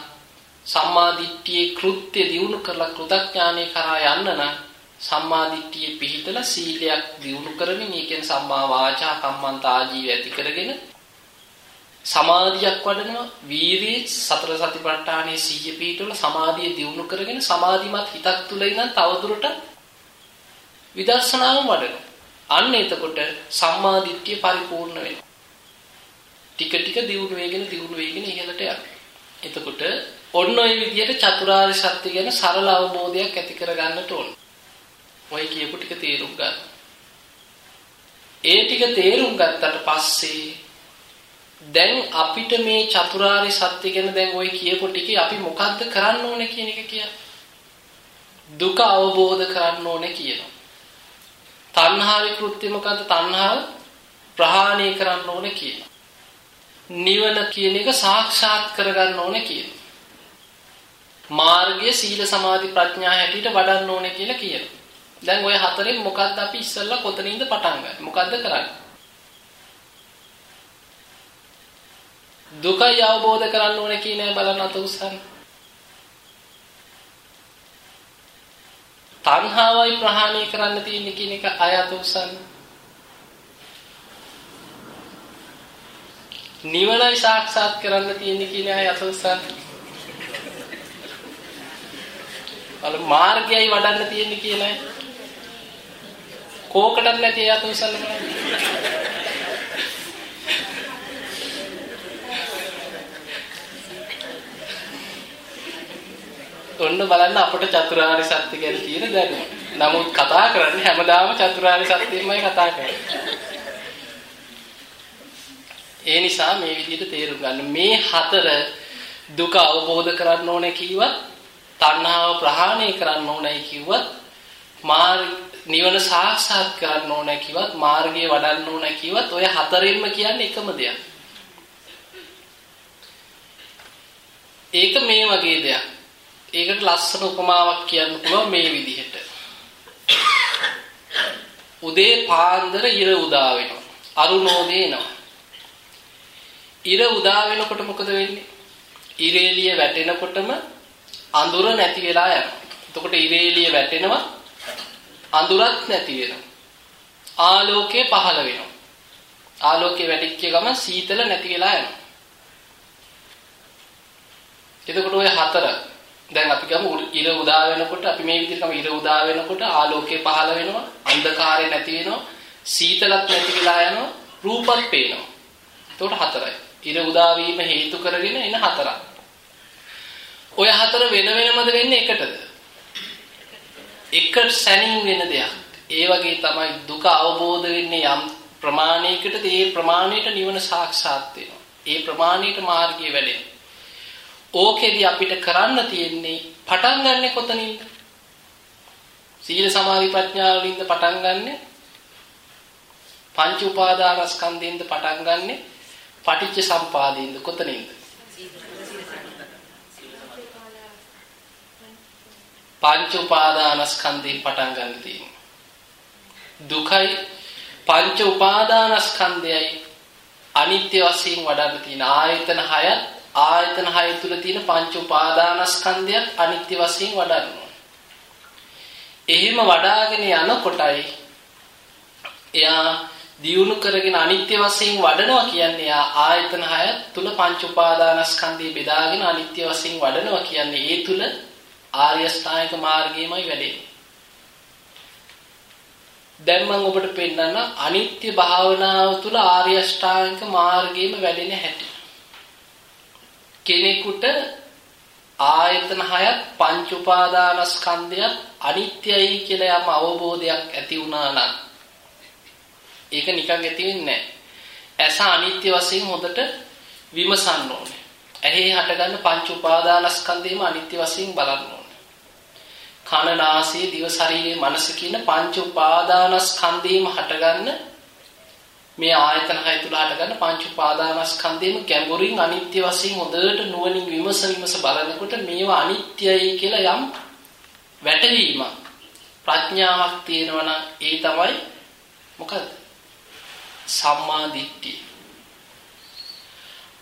සම්මා දිට්ඨියේ කෘත්‍ය දියුණු කරලා කෘතඥානෙ කරා යන්න නම් සම්මා දිට්ඨියේ පිහිටලා සීලයක් දියුණු කරමින් ඒ කියන්නේ සම්මා වාචා කම්මන්ත ආජීව ඇති කරගෙන සමාධියක් වඩනවා වීරිය සතර සතිපට්ඨානයේ සීය පිහිටවල සමාධිය දියුණු කරගෙන සමාධිමත් හිතක් තුල ඉඳන් තවදුරට විදර්ශනාව වඩනවා අන්න එතකොට සම්මා දිට්ඨිය පරිපූර්ණ වෙනවා ටික ටික දියුණු වෙගෙන දියුණු වෙගෙන ඉහළට යනවා එතකොට ඔන්න ඔය විදිහට චතුරාර්ය සත්‍ය ගැන සරල අවබෝධයක් ඇති කරගන්නට ඕන. ඔය කියපු ටික තේරුම් ගන්න. ඒ ටික තේරුම් ගත්තට පස්සේ දැන් අපිට මේ චතුරාර්ය සත්‍ය ගැන දැන් ওই කියපු ටිකේ අපි මොකද්ද කරන්න ඕනේ කියන එක කියන්නේ. දුක අවබෝධ කරන්න ඕනේ කියනවා. තණ්හාවේ කෘත්‍ය මොකද්ද? තණ්හාව ප්‍රහාණය කරන්න ඕනේ කියනවා. නිවන කියන එක සාක්ෂාත් කරගන්න ඕනේ කියනවා. මාර්ගය සීල සමාධි ප්‍රඥා හැටියට වඩන්න ඕනේ කියලා කියනවා. දැන් ওই හතරෙන් මොකද්ද අපි ඉස්සෙල්ලා කොතනින්ද පටන් ගන්නේ? මොකද්ද කරන්නේ? දුකයි අවබෝධ කරන්න ඕනේ කියන එක බලන්න අත උස්සන්න. තණ්හාවයි ප්‍රහාණය කරන්න තියෙන කියන එක අය අත උස්සන්න. නිවනයි සාක්ෂාත් කරන්න තියෙන කියන අය අත උස්සන්න. අල මාර්ගයයි වඩන්න තියෙන්නේ කියලා කෝකටත් නැති යතු ඉස්සල්ල බලන්න ඔන්න බලන්න අපට චතුරාර්ය සත්‍ය ගැන තියෙන දැනුම. නමුත් කතා කරන්නේ හැමදාම චතුරාර්ය සත්‍යයමයි කතා කරන්නේ. ඒ නිසා මේ විදිහට තේරුම් ගන්න මේ හතර දුක අවබෝධ කරගන්න ඕනේ කිව්වත් තණ්හාව ප්‍රහාණය කරන්න ඕනයි කිව්වත් මාර් නිවන සාක්ෂාත් කරන්න ඕනයි කිව්වත් මාර්ගය වඩන්න ඕනයි කිව්වත් ඔය හතරෙන්ම කියන්නේ එකම දෙයක්. ඒක මේ වගේ දෙයක්. ඒකට ලස්සන උපමාවක් කියන්න පුළුවන් මේ විදිහට. උදේ පාන්දර ඉර උදා වෙනවා. අරුණෝදේ එනවා. ඉර උදා වෙනකොට මොකද වෙන්නේ? ඉරේලිය වැටෙනකොටම අඳුර නැති වෙලා යනවා. එතකොට ඉරේලිය වැටෙනවා අඳුරත් නැති වෙනවා. ආලෝකය පහළ වෙනවා. ආලෝකය වැඩිච්ච ගමන් සීතල නැති වෙලා යනවා. එතකොට ඔය හතර දැන් අපි ගමු ඉර උදා වෙනකොට අපි මේ විදිහට ඉර උදා වෙනකොට ආලෝකය පහළ වෙනවා අන්ධකාරය නැති වෙනවා සීතලත් නැති වෙලා යනවා රූපත් පේනවා. එතකොට හතරයි. ඉර උදා වීම හේතු කරගෙන එන හතරක්. ඔය හතර වෙන වෙනමද වෙන්නේ එකටද? එක සැනින් වෙන දෙයක්. ඒ වගේ තමයි දුක අවබෝධ වෙන්නේ යම් ප්‍රමාණයකටද ඒ ප්‍රමාණයට නිවන සාක්ෂාත් වෙනවා. ඒ ප්‍රමාණයට මාර්ගය වැඩෙනවා. ඕකෙදි අපිට කරන්න තියෙන්නේ පටන් ගන්නෙ කොතනින්ද? සීල සමාධි ප්‍රඥා වලින්ද පටන් ගන්නෙ? පංච උපාදානස්කන්ධයෙන්ද පටන් ගන්නෙ පටිච්ච සම්පාදයෙන්ද කොතනින්ද? පංච උපාදානස්කන්ධයෙන් පටන් ගන්න තියෙන්නේ. දුකයි පංච උපාදානස්කන්ධයයි අනිත්‍ය වශයෙන් වඩන්න තියෙන ආයතන 6ත් ආයතන 6 තුල තියෙන පංච උපාදානස්කන්ධයත් අනිත්‍ය වශයෙන් වඩන්න එහෙම වඩාගෙන යනකොටයි එයා දියුණු කරගෙන අනිත්‍ය වශයෙන් වඩනවා කියන්නේ එයා ආයතන 6 තුල පංච උපාදානස්කන්ධය බෙදාගෙන අනිත්‍ය වශයෙන් වඩනවා කියන්නේ ඒ තුල ආර්ය අෂ්ටාංගික මාර්ගයමයි වැඩෙන්නේ. දැන් මම ඔබට පෙන්නන්න අනිත්‍ය භාවනාව තුළ ආර්ය අෂ්ටාංගික මාර්ගයේම වැඩෙන හැටි. කෙනෙකුට ආයතන හයත් පංච උපාදානස්කන්ධයත් අනිත්‍යයි කියලා යම් අවබෝධයක් ඇති වුණා නම් ඒක නිකන් ඇති වෙන්නේ නැහැ. ඇස අනිත්‍ය වශයෙන් හොඳට විමසන්න ඕනේ. ඇහි හටගන්න පංච උපාදානස්කන්ධයම අනිත්‍ය වශයෙන් බලන්න ඕනේ. කන නාසය දිව ශරීරයේ මනස කියන පංච උපාදානස්කන්ධයම හටගන්න මේ ආයතන හය තුල හටගන්න පංච උපාදානස්කන්ධයම ගැඹුරින් අනිත්‍ය වශයෙන් හොඳට නුවණින් විමස විමස බලනකොට මේවා අනිත්‍යයි කියලා යම් වැටහීමක් ප්‍රඥාවක් තියෙනවා නම් ඒ තමයි මොකද සම්මා දිට්ඨිය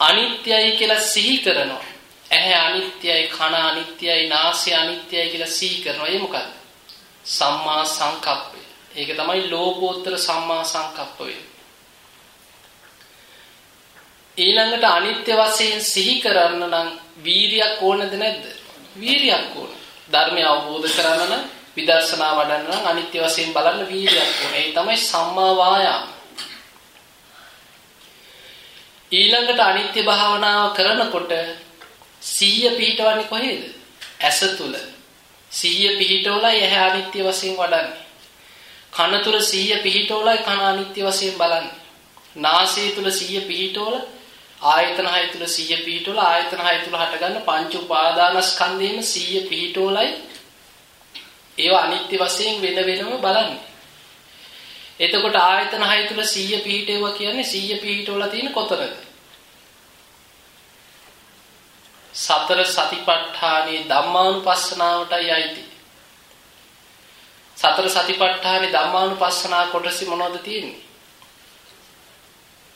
අනිත්‍යයි කියලා සිහි කරනවා ඇහැ අනිත්‍යයි කන අනිත්‍යයි නාසය අනිත්‍යයි කියලා සිහි කරනවා. ඒ මොකද්ද? සම්මා සංකප්පය. ඒක තමයි ලෝකෝත්තර සම්මා සංකප්ප වෙන්නේ. ඊළඟට අනිත්‍ය වශයෙන් සිහි කරන්න නම් වීරියක් ඕනද නැද්ද? වීරියක් ඕන. ධර්මය අවබෝධ කරගන්න නම් විදර්ශනා වඩන්න නම් අනිත්‍ය වශයෙන් බලන්න වීරියක් ඕන. ඒ තමයි සම්මා වායාම. ඊළඟට අනිත්‍ය භාවනාව කරනකොට සිහිය පිහිටවන්නේ කොහේද? ඇස තුල. සිහිය පිහිටවලයි ඇහැ අනිත්‍ය වශයෙන් වඩන්නේ. කන තුල සිහිය පිහිටවලයි කන අනිත්‍ය වශයෙන් බලන්නේ. නාසය තුල සිහිය පිහිටවල ආයතන හය තුල සිහිය පිහිටවල ආයතන හය තුල හටගන්න පංච උපාදානස්කන්ධයේම සිහිය පිහිටවලයි ඒවා අනිත්‍ය වශයෙන් වෙන වෙනම බලන්නේ. එතකොට ආයතන හය තුල සිහිය පිහිටේවා කියන්නේ සිහිය පිහිටවල තියෙන කොතනද? සතර සතිපට්ඨානේ ධම්මානුපස්සනාවටයි අයිති. සතර සතිපට්ඨානේ ධම්මානුපස්සනා කොටසි මොනවද තියෙන්නේ?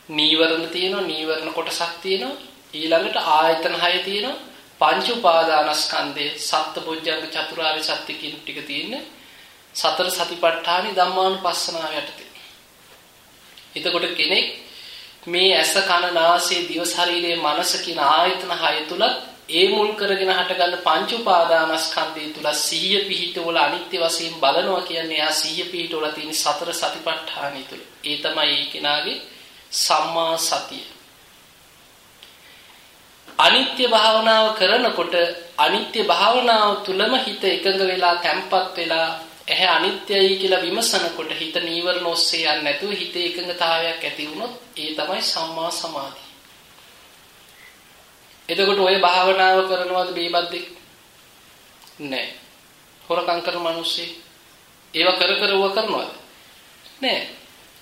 නීවරණ තියෙනවා, නීවරණ කොටසක් තියෙනවා. ඊළඟට ආයතන 6 තියෙනවා. පංච උපාදානස්කන්ධේ සත්බොජ්ජංග චතුරාර්ය සත්‍ය කියන ටික තියෙන්නේ. සතර සතිපට්ඨානේ ධම්මානුපස්සනාව යටතේ. එතකොට කෙනෙක් මේ ඇස කන නාසය දිව ශරීරයේ මනස කියන ආයතන හය තුල ඒ මුල් කරගෙන හටගන්න පංච උපාදානස්කන්ධය තුල සිහිය පිහිටවල අනිත්‍ය වශයෙන් බලනවා කියන්නේ එයා සිහිය පිහිටවල තියෙන සතර සතිපට්ඨානය තුල. ඒ තමයි ඒ කෙනාගේ සම්මා සතිය. අනිත්‍ය භාවනාව කරනකොට අනිත්‍ය භාවනාව තුලම හිත එකඟ වෙලා තැම්පත් වෙලා ඇහැ අනිත්‍යයි කියලා විමසනකොට හිත නීවරණ ඔස්සේ යන්නේ නැතුව හිතේ එකඟතාවයක් ඇති වුණොත් ඒ තමයි සම්මා සමාධිය. එතකොට ඔය භාවනාව කරනවද බේබද්දෙක්? නෑ. හොරකම් කරන මිනිස්සෙක් ඒව කර කර ඌව කරනවද? නෑ.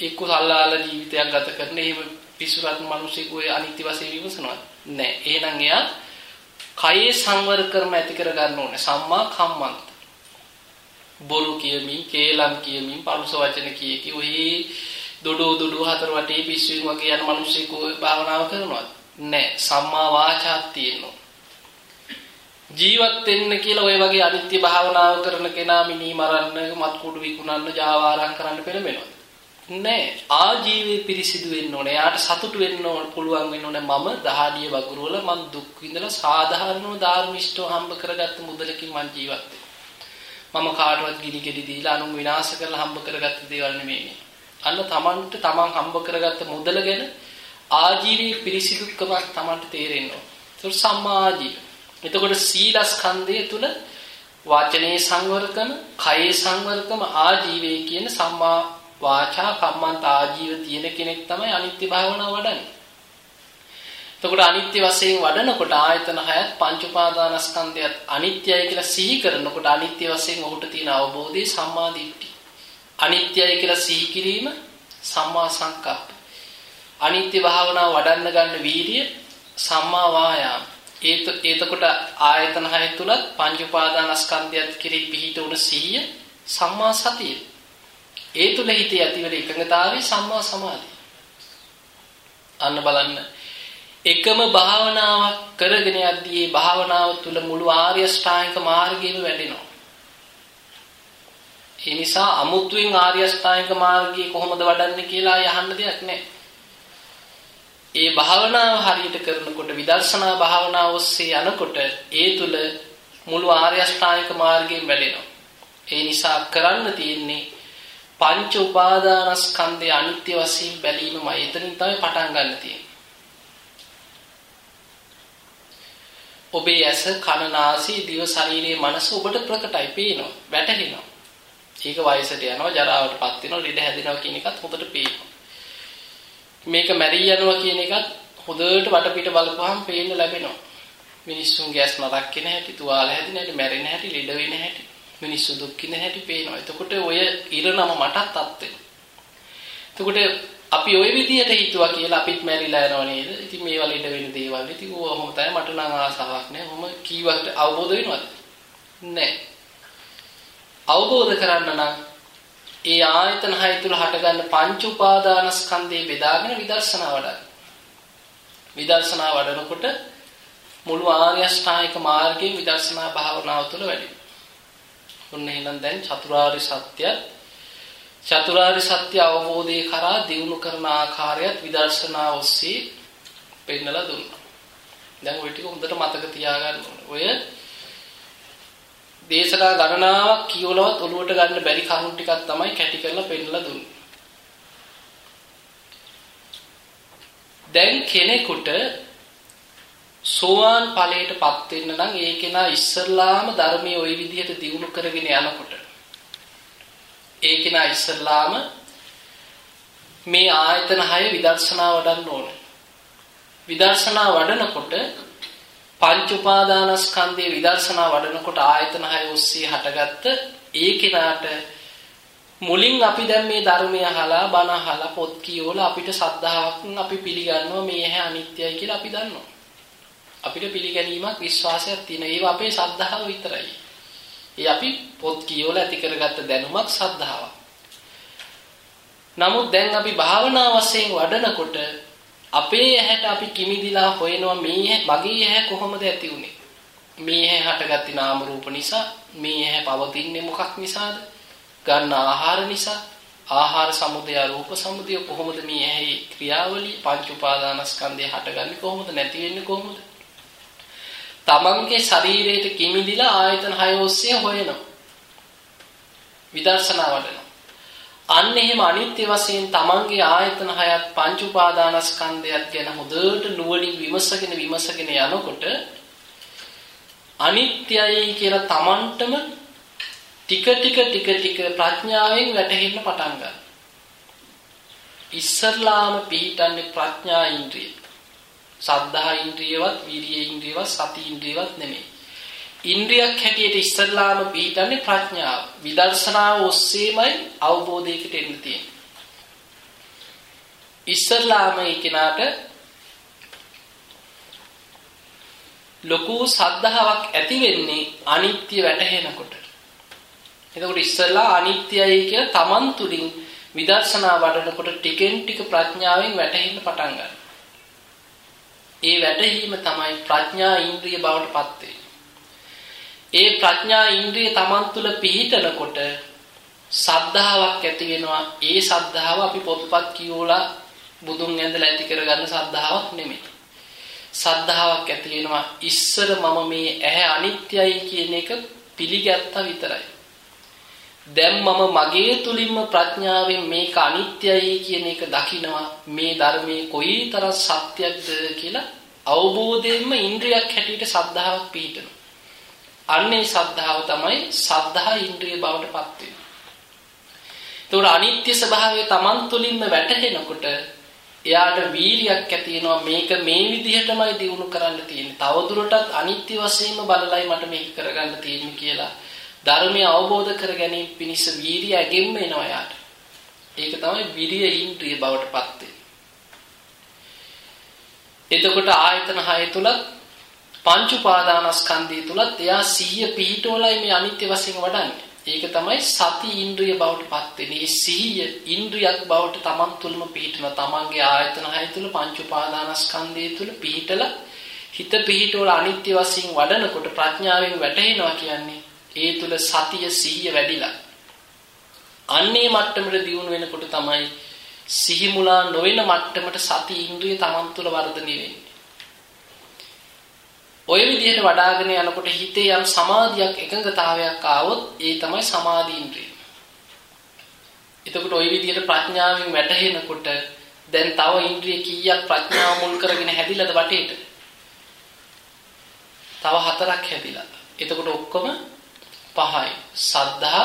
එක්ක සල්ලාල ජීවිතයක් ගත කරන එහෙම පිසුරත් මිනිස්සෙක් ඔය අනිත්‍ය වශයෙන් විමසනවද? නෑ. එහෙනම් එයා කයේ සංවර කරම ඇති කර ගන්න ඕනේ. සම්මා කම්මන්ත. බොරු කියමින්, කේලම් කියමින්, පරුස වචන කිය කි ඔය දොඩෝ දොඩෝ හතර වටේ පිස්සුවෙන් වගේ යන මිනිස්සෙකු භාවනාව කරනවද? නෑ. සම්මා වාචාක් තියෙනවා. ජීවත් වෙන්න කියලා ඔය වගේ අනිත්‍ය භාවනාව කරන කෙනා මිනී මරන්න, මත් කුඩු විකුණන්න, ජාවාරම් කරන්න පෙළඹෙනවද? නෑ. ආජීවයේ පිරිසිදු වෙන්න ඕනේ. එයාට සතුටු වෙන්න ඕන පුළුවන් වෙන්න ඕනේ. මම දහඩිය වගුරුවල මං දුක් විඳලා සාධාරණව ධර්මිෂ්ඨව හම්බ කරගත්ත මුදලකින් මං ජීවත් මම කාටවත් ගිනි ගෙඩි දීලා අනුන් විනාශ කරලා හම්බ කරගත්ත දේවල් නෙමෙයි. අන්න තමන්ට තමන් හම්බ කරගත්ත මුදල ගැන ආජීවයේ පිරිසිදුකමක් තමන්ට තේරෙන්න ඕන. ඒක සම්මා ආජීව. එතකොට සීලස්කන්ධය තුල වාචනේ සංවරකම, කයේ සංවරකම ආජීවයේ කියන සම්මා වාචා කම්මන්ත ආජීව තියෙන කෙනෙක් තමයි අනිත්‍ය භාවනාව වඩන්නේ. එතකොට අනිත්‍ය වශයෙන් වඩනකොට ආයතන හයත් පංච උපාදානස්කන්ධයත් අනිත්‍යයි කියලා සිහි කරනකොට අනිත්‍ය වශයෙන් ඔහුට තියෙන අවබෝධය සම්මා දිට්ඨිය. අනිත්‍යයි කියලා සිහි කිරීම සම්මා සංකප්ප. අනිත්‍ය භාවනාව වඩන්න ගන්න වීර්ය සම්මා වායාම. ඒත ඒතකොට ආයතන හය තුලත් පංච උපාදානස්කන්ධයත් කෙරෙහි පිහිට උන සිහිය සම්මා සතිය. ඒ තුල හිතේ ඇතිවෙන එකඟතාවය සම්මා සමාධිය. අන්න බලන්න. එකම භාවනාවක් කරගෙන යද්දී ඒ භාවනාව තුල මුළු ආර්ය ශ්‍රාණික මාර්ගයම වැඩෙනවා. ඒ නිසා අමුතුවෙන් ආර්ය ශ්‍රාණික මාර්ගය කොහොමද වඩන්නේ කියලා යහන්න දෙයක් නැහැ. ඒ භාවනාව හරියට කරනකොට විදර්ශනා භාවනාව ඔස්සේ යනකොට ඒ තුල මුළු ආර්ය අෂ්ටාංගික මාර්ගයෙන් වැඩෙනවා. ඒ නිසා කරන්න තියෙන්නේ පංච උපාදානස්කන්ධය අනිත්‍ය වශයෙන් බැලීමමයි. එතනින් තමයි පටන් ගන්න තියෙන්නේ. ඔබේ ඇස කන නාසය දිව ශරීරයේ මනස ඔබට ප්‍රකටයි පේනවා වැටහෙනවා. ඒක වයසට යනවා ජරාවටපත් වෙනවා ලෙඩ හැදෙනවා කියන එකත් හොඳට පේනවා. මේක මැරී යනවා කියන එකත් හොඳට වටපිට බලපුවාම පේන්න ලැබෙනවා. මිනිස්සුන්ගේ ඇස් නරක් වෙන හැටි, තුවාල හැදෙන හැටි, මැරෙන හැටි, ලෙඩ වෙන හැටි, මිනිස්සු දුක් විඳින හැටි පේනවා. එතකොට ඔය ඉරනම මටත් අත් එතකොට අපි ওই විදිහට හිතුවා කියලා අපිත් මැරිලා යනව නේද? ඉතින් මේවා ලෙඩ වෙන දේවල්. ඉතින් ඕවම තමයි මට නම් ආසාවක් නැහැ. මොම කීවට අවබෝධ වෙනවද? නැහැ. අවබෝධ කරන්න නම් ඒ ආයතන හය තුල හටගන්න පංච උපාදානස්කන්ධේ බෙදාගෙන විදර්ශනා වඩන්න. විදර්ශනා වඩනකොට මුළු ආර්ය අෂ්ටාංගික මාර්ගයේ විදර්ශනා භාවනාව තුළ වැඩි. ඔන්න එහෙනම් දැන් චතුරාර්ය සත්‍ය චතුරාර්ය සත්‍ය අවබෝධය කරා දියුණු කරන ආකාරයත් විදර්ශනා ඔස්සේ පෙන්නලා දුන්නා. දැන් ওই ටික හොඳට මතක තියාගන්න ඕනේ. ඔය දේශනා ගණනාවක් කියවලවත් ඔලුවට ගන්න බැරි කරුණු ටිකක් තමයි කැටි කරලා පෙන්නලා දුන්නේ. දැන් කෙනෙකුට සෝවාන් ඵලයටපත් වෙන්න නම් ඒ කෙනා ඉස්සල්ලාම ධර්මයේ ওই විදිහට දියුණු කරගෙන යනකොට ඒ කෙනා ඉස්සල්ලාම මේ ආයතන හය විදර්ශනා වඩන්න ඕනේ. විදර්ශනා වඩනකොට පංච උපාදානස්කන්ධයේ විදර්ශනා වඩනකොට ආයතන හය ඔස්සේ හටගත්ත ඒ කෙනාට මුලින් අපි දැන් මේ ධර්මය අහලා බණ අහලා පොත් කියවලා අපිට සද්ධාාවක් අපි පිළිගන්නවා මේ ඇහැ අනිත්‍යයි කියලා අපි දන්නවා. අපිට පිළිගැනීමක් විශ්වාසයක් තියෙන ඒවා අපේ සද්ධාව විතරයි. ඒ අපි පොත් කියවලා ඇති කරගත්ත දැනුමක් සද්ධාවක්. නමුත් දැන් අපි භාවනා වශයෙන් වඩනකොට අපේ ඇහැට අපි කිමිදිලා හොයනවා මේ මගේ ඇහැ කොහොමද ඇති උනේ? මේ ඇහැ හටගත්තේ නාම රූප නිසා, මේ ඇහැ පවතින්නේ මොකක් නිසාද? ගන්න ආහාර නිසා, ආහාර සමුදය රූප සමුදය කොහොමද මේ ඇහි ක්‍රියාවලිය පංච උපාදානස්කන්ධය හටගන්නේ කොහොමද නැති වෙන්නේ කොහොමද? තමන්ගේ ශරීරයට කිමිදිලා ආයතන හය ඔස්සේ හොයනවා. විදර්ශනා වඩනවා. අන්න එහෙම අනිත්‍ය වශයෙන් තමන්ගේ ආයතන හයත් පංච උපාදානස්කන්ධයත් ගැන හොඳට නුවණින් විමසගෙන විමසගෙන යනකොට අනිත්‍යයි කියලා තමන්ටම ටික ටික ටික ටික ප්‍රඥාවෙන් වැටහෙන්න පටන් ගන්නවා. ඉස්සල්ලාම පිහිටන්නේ ප්‍රඥා ඉන්ද්‍රිය. සද්ධා ඉන්ද්‍රියවත්, වීර්ය ඉන්ද්‍රියවත්, සති ඉන්ද්‍රියවත් නෙමෙයි. ඉන්ද්‍රියක් හැටියට ඉස්සල්ලාම පිහිටන්නේ ප්‍රඥාව. විදර්ශනාව ඔස්සේමයි අවබෝධයකට එන්න තියෙන්නේ. ඉස්සල්ලාම ඒ කෙනාට ලොකු සද්ධාාවක් ඇති වෙන්නේ අනිත්‍ය වැටහෙනකොට. එතකොට ඉස්සල්ලා අනිත්‍යයි කියලා Taman තුලින් විදර්ශනා වඩනකොට ටිකෙන් ටික ප්‍රඥාවෙන් වැටහෙන්න පටන් ගන්නවා. ඒ වැටහීම තමයි ප්‍රඥා ඉන්ද්‍රිය බවට පත් වෙන්නේ. ඒ ප්‍රඥා ඉන්ද්‍රිය Taman තුල පිහිටනකොට සද්ධාාවක් ඇති වෙනවා. ඒ සද්ධාව අපි පොත්පත් කියෝලා බුදුන් ඇඳලා ඇති කරගන්න සද්ධාාවක් නෙමෙයි. සද්ධාාවක් ඇති වෙනවා. ඉස්සර මම මේ ඇහැ අනිත්‍යයි කියන එක පිළිගත්තා විතරයි. දැන් මම මගේ තුලින්ම ප්‍රඥාවෙන් මේක අනිත්‍යයි කියන එක දකිනවා. මේ ධර්මයේ කොයිතරම් සත්‍යක්ද කියලා අවබෝධයෙන්ම ඉන්ද්‍රියක් හැටියට සද්ධාාවක් පිහිටනවා. අන්නේ සද්ධාව තමයි සද්ධා ඉන්ද්‍රිය බවට පත් වෙන්නේ. ඒතකොට අනිත්‍ය ස්වභාවය Taman තුලින්ම වැටහෙනකොට එයාට වීරියක් ඇති වෙනවා මේක මේ විදිහටමයි දිනු කරන්න තියෙන්නේ. තවදුරටත් අනිත්‍ය වශයෙන්ම බලලයි මට මේක කරගන්න තියෙන්නේ කියලා ධර්මය අවබෝධ කර ගැනීම පිණිස වීරිය ඇගෙන්න එනවා යාට. ඒක තමයි විරිය ඉන්ද්‍රිය බවට පත් එතකොට ආයතන 6 තුලත් පංච උපාදානස්කන්ධය තුලත් එයා සිහිය පිහිටවලයි මේ අනිත්‍ය වශයෙන් වඩන්නේ. ඒක තමයි සති ඉන්ද්‍රිය බවට පත් වෙන්නේ. මේ සිහිය ඉන්ද්‍රියක් බවට Taman තුලම පිහිටන Tamanගේ ආයතන 6 තුල පංච උපාදානස්කන්ධය තුල පිහිටලා හිත පිහිටවල අනිත්‍ය වශයෙන් වඩනකොට ප්‍රඥාවෙන් වැටහෙනවා කියන්නේ ඒ තුල සතිය සිහිය වැඩිලා. අන්නේ මට්ටමට දියුණු වෙනකොට තමයි සිහි මුලා නොවන මට්ටමට සති ඉන්ද්‍රිය Taman තුල වර්ධනය වෙන්නේ. ඔය විදිහට වඩාගෙන යනකොට හිතේ යම් සමාධියක් එකඟතාවයක් ආවොත් ඒ තමයි සමාධි ඉන්ද්‍රිය. එතකොට ওই විදිහට ප්‍රඥාවෙන් වැටහෙනකොට දැන් තව ඉන්ද්‍රිය කීයක් ප්‍රඥාව මුල් කරගෙන හැදිලාද වටේට? තව හතරක් හැදිලා. එතකොට ඔක්කොම පහයි. සද්ධා,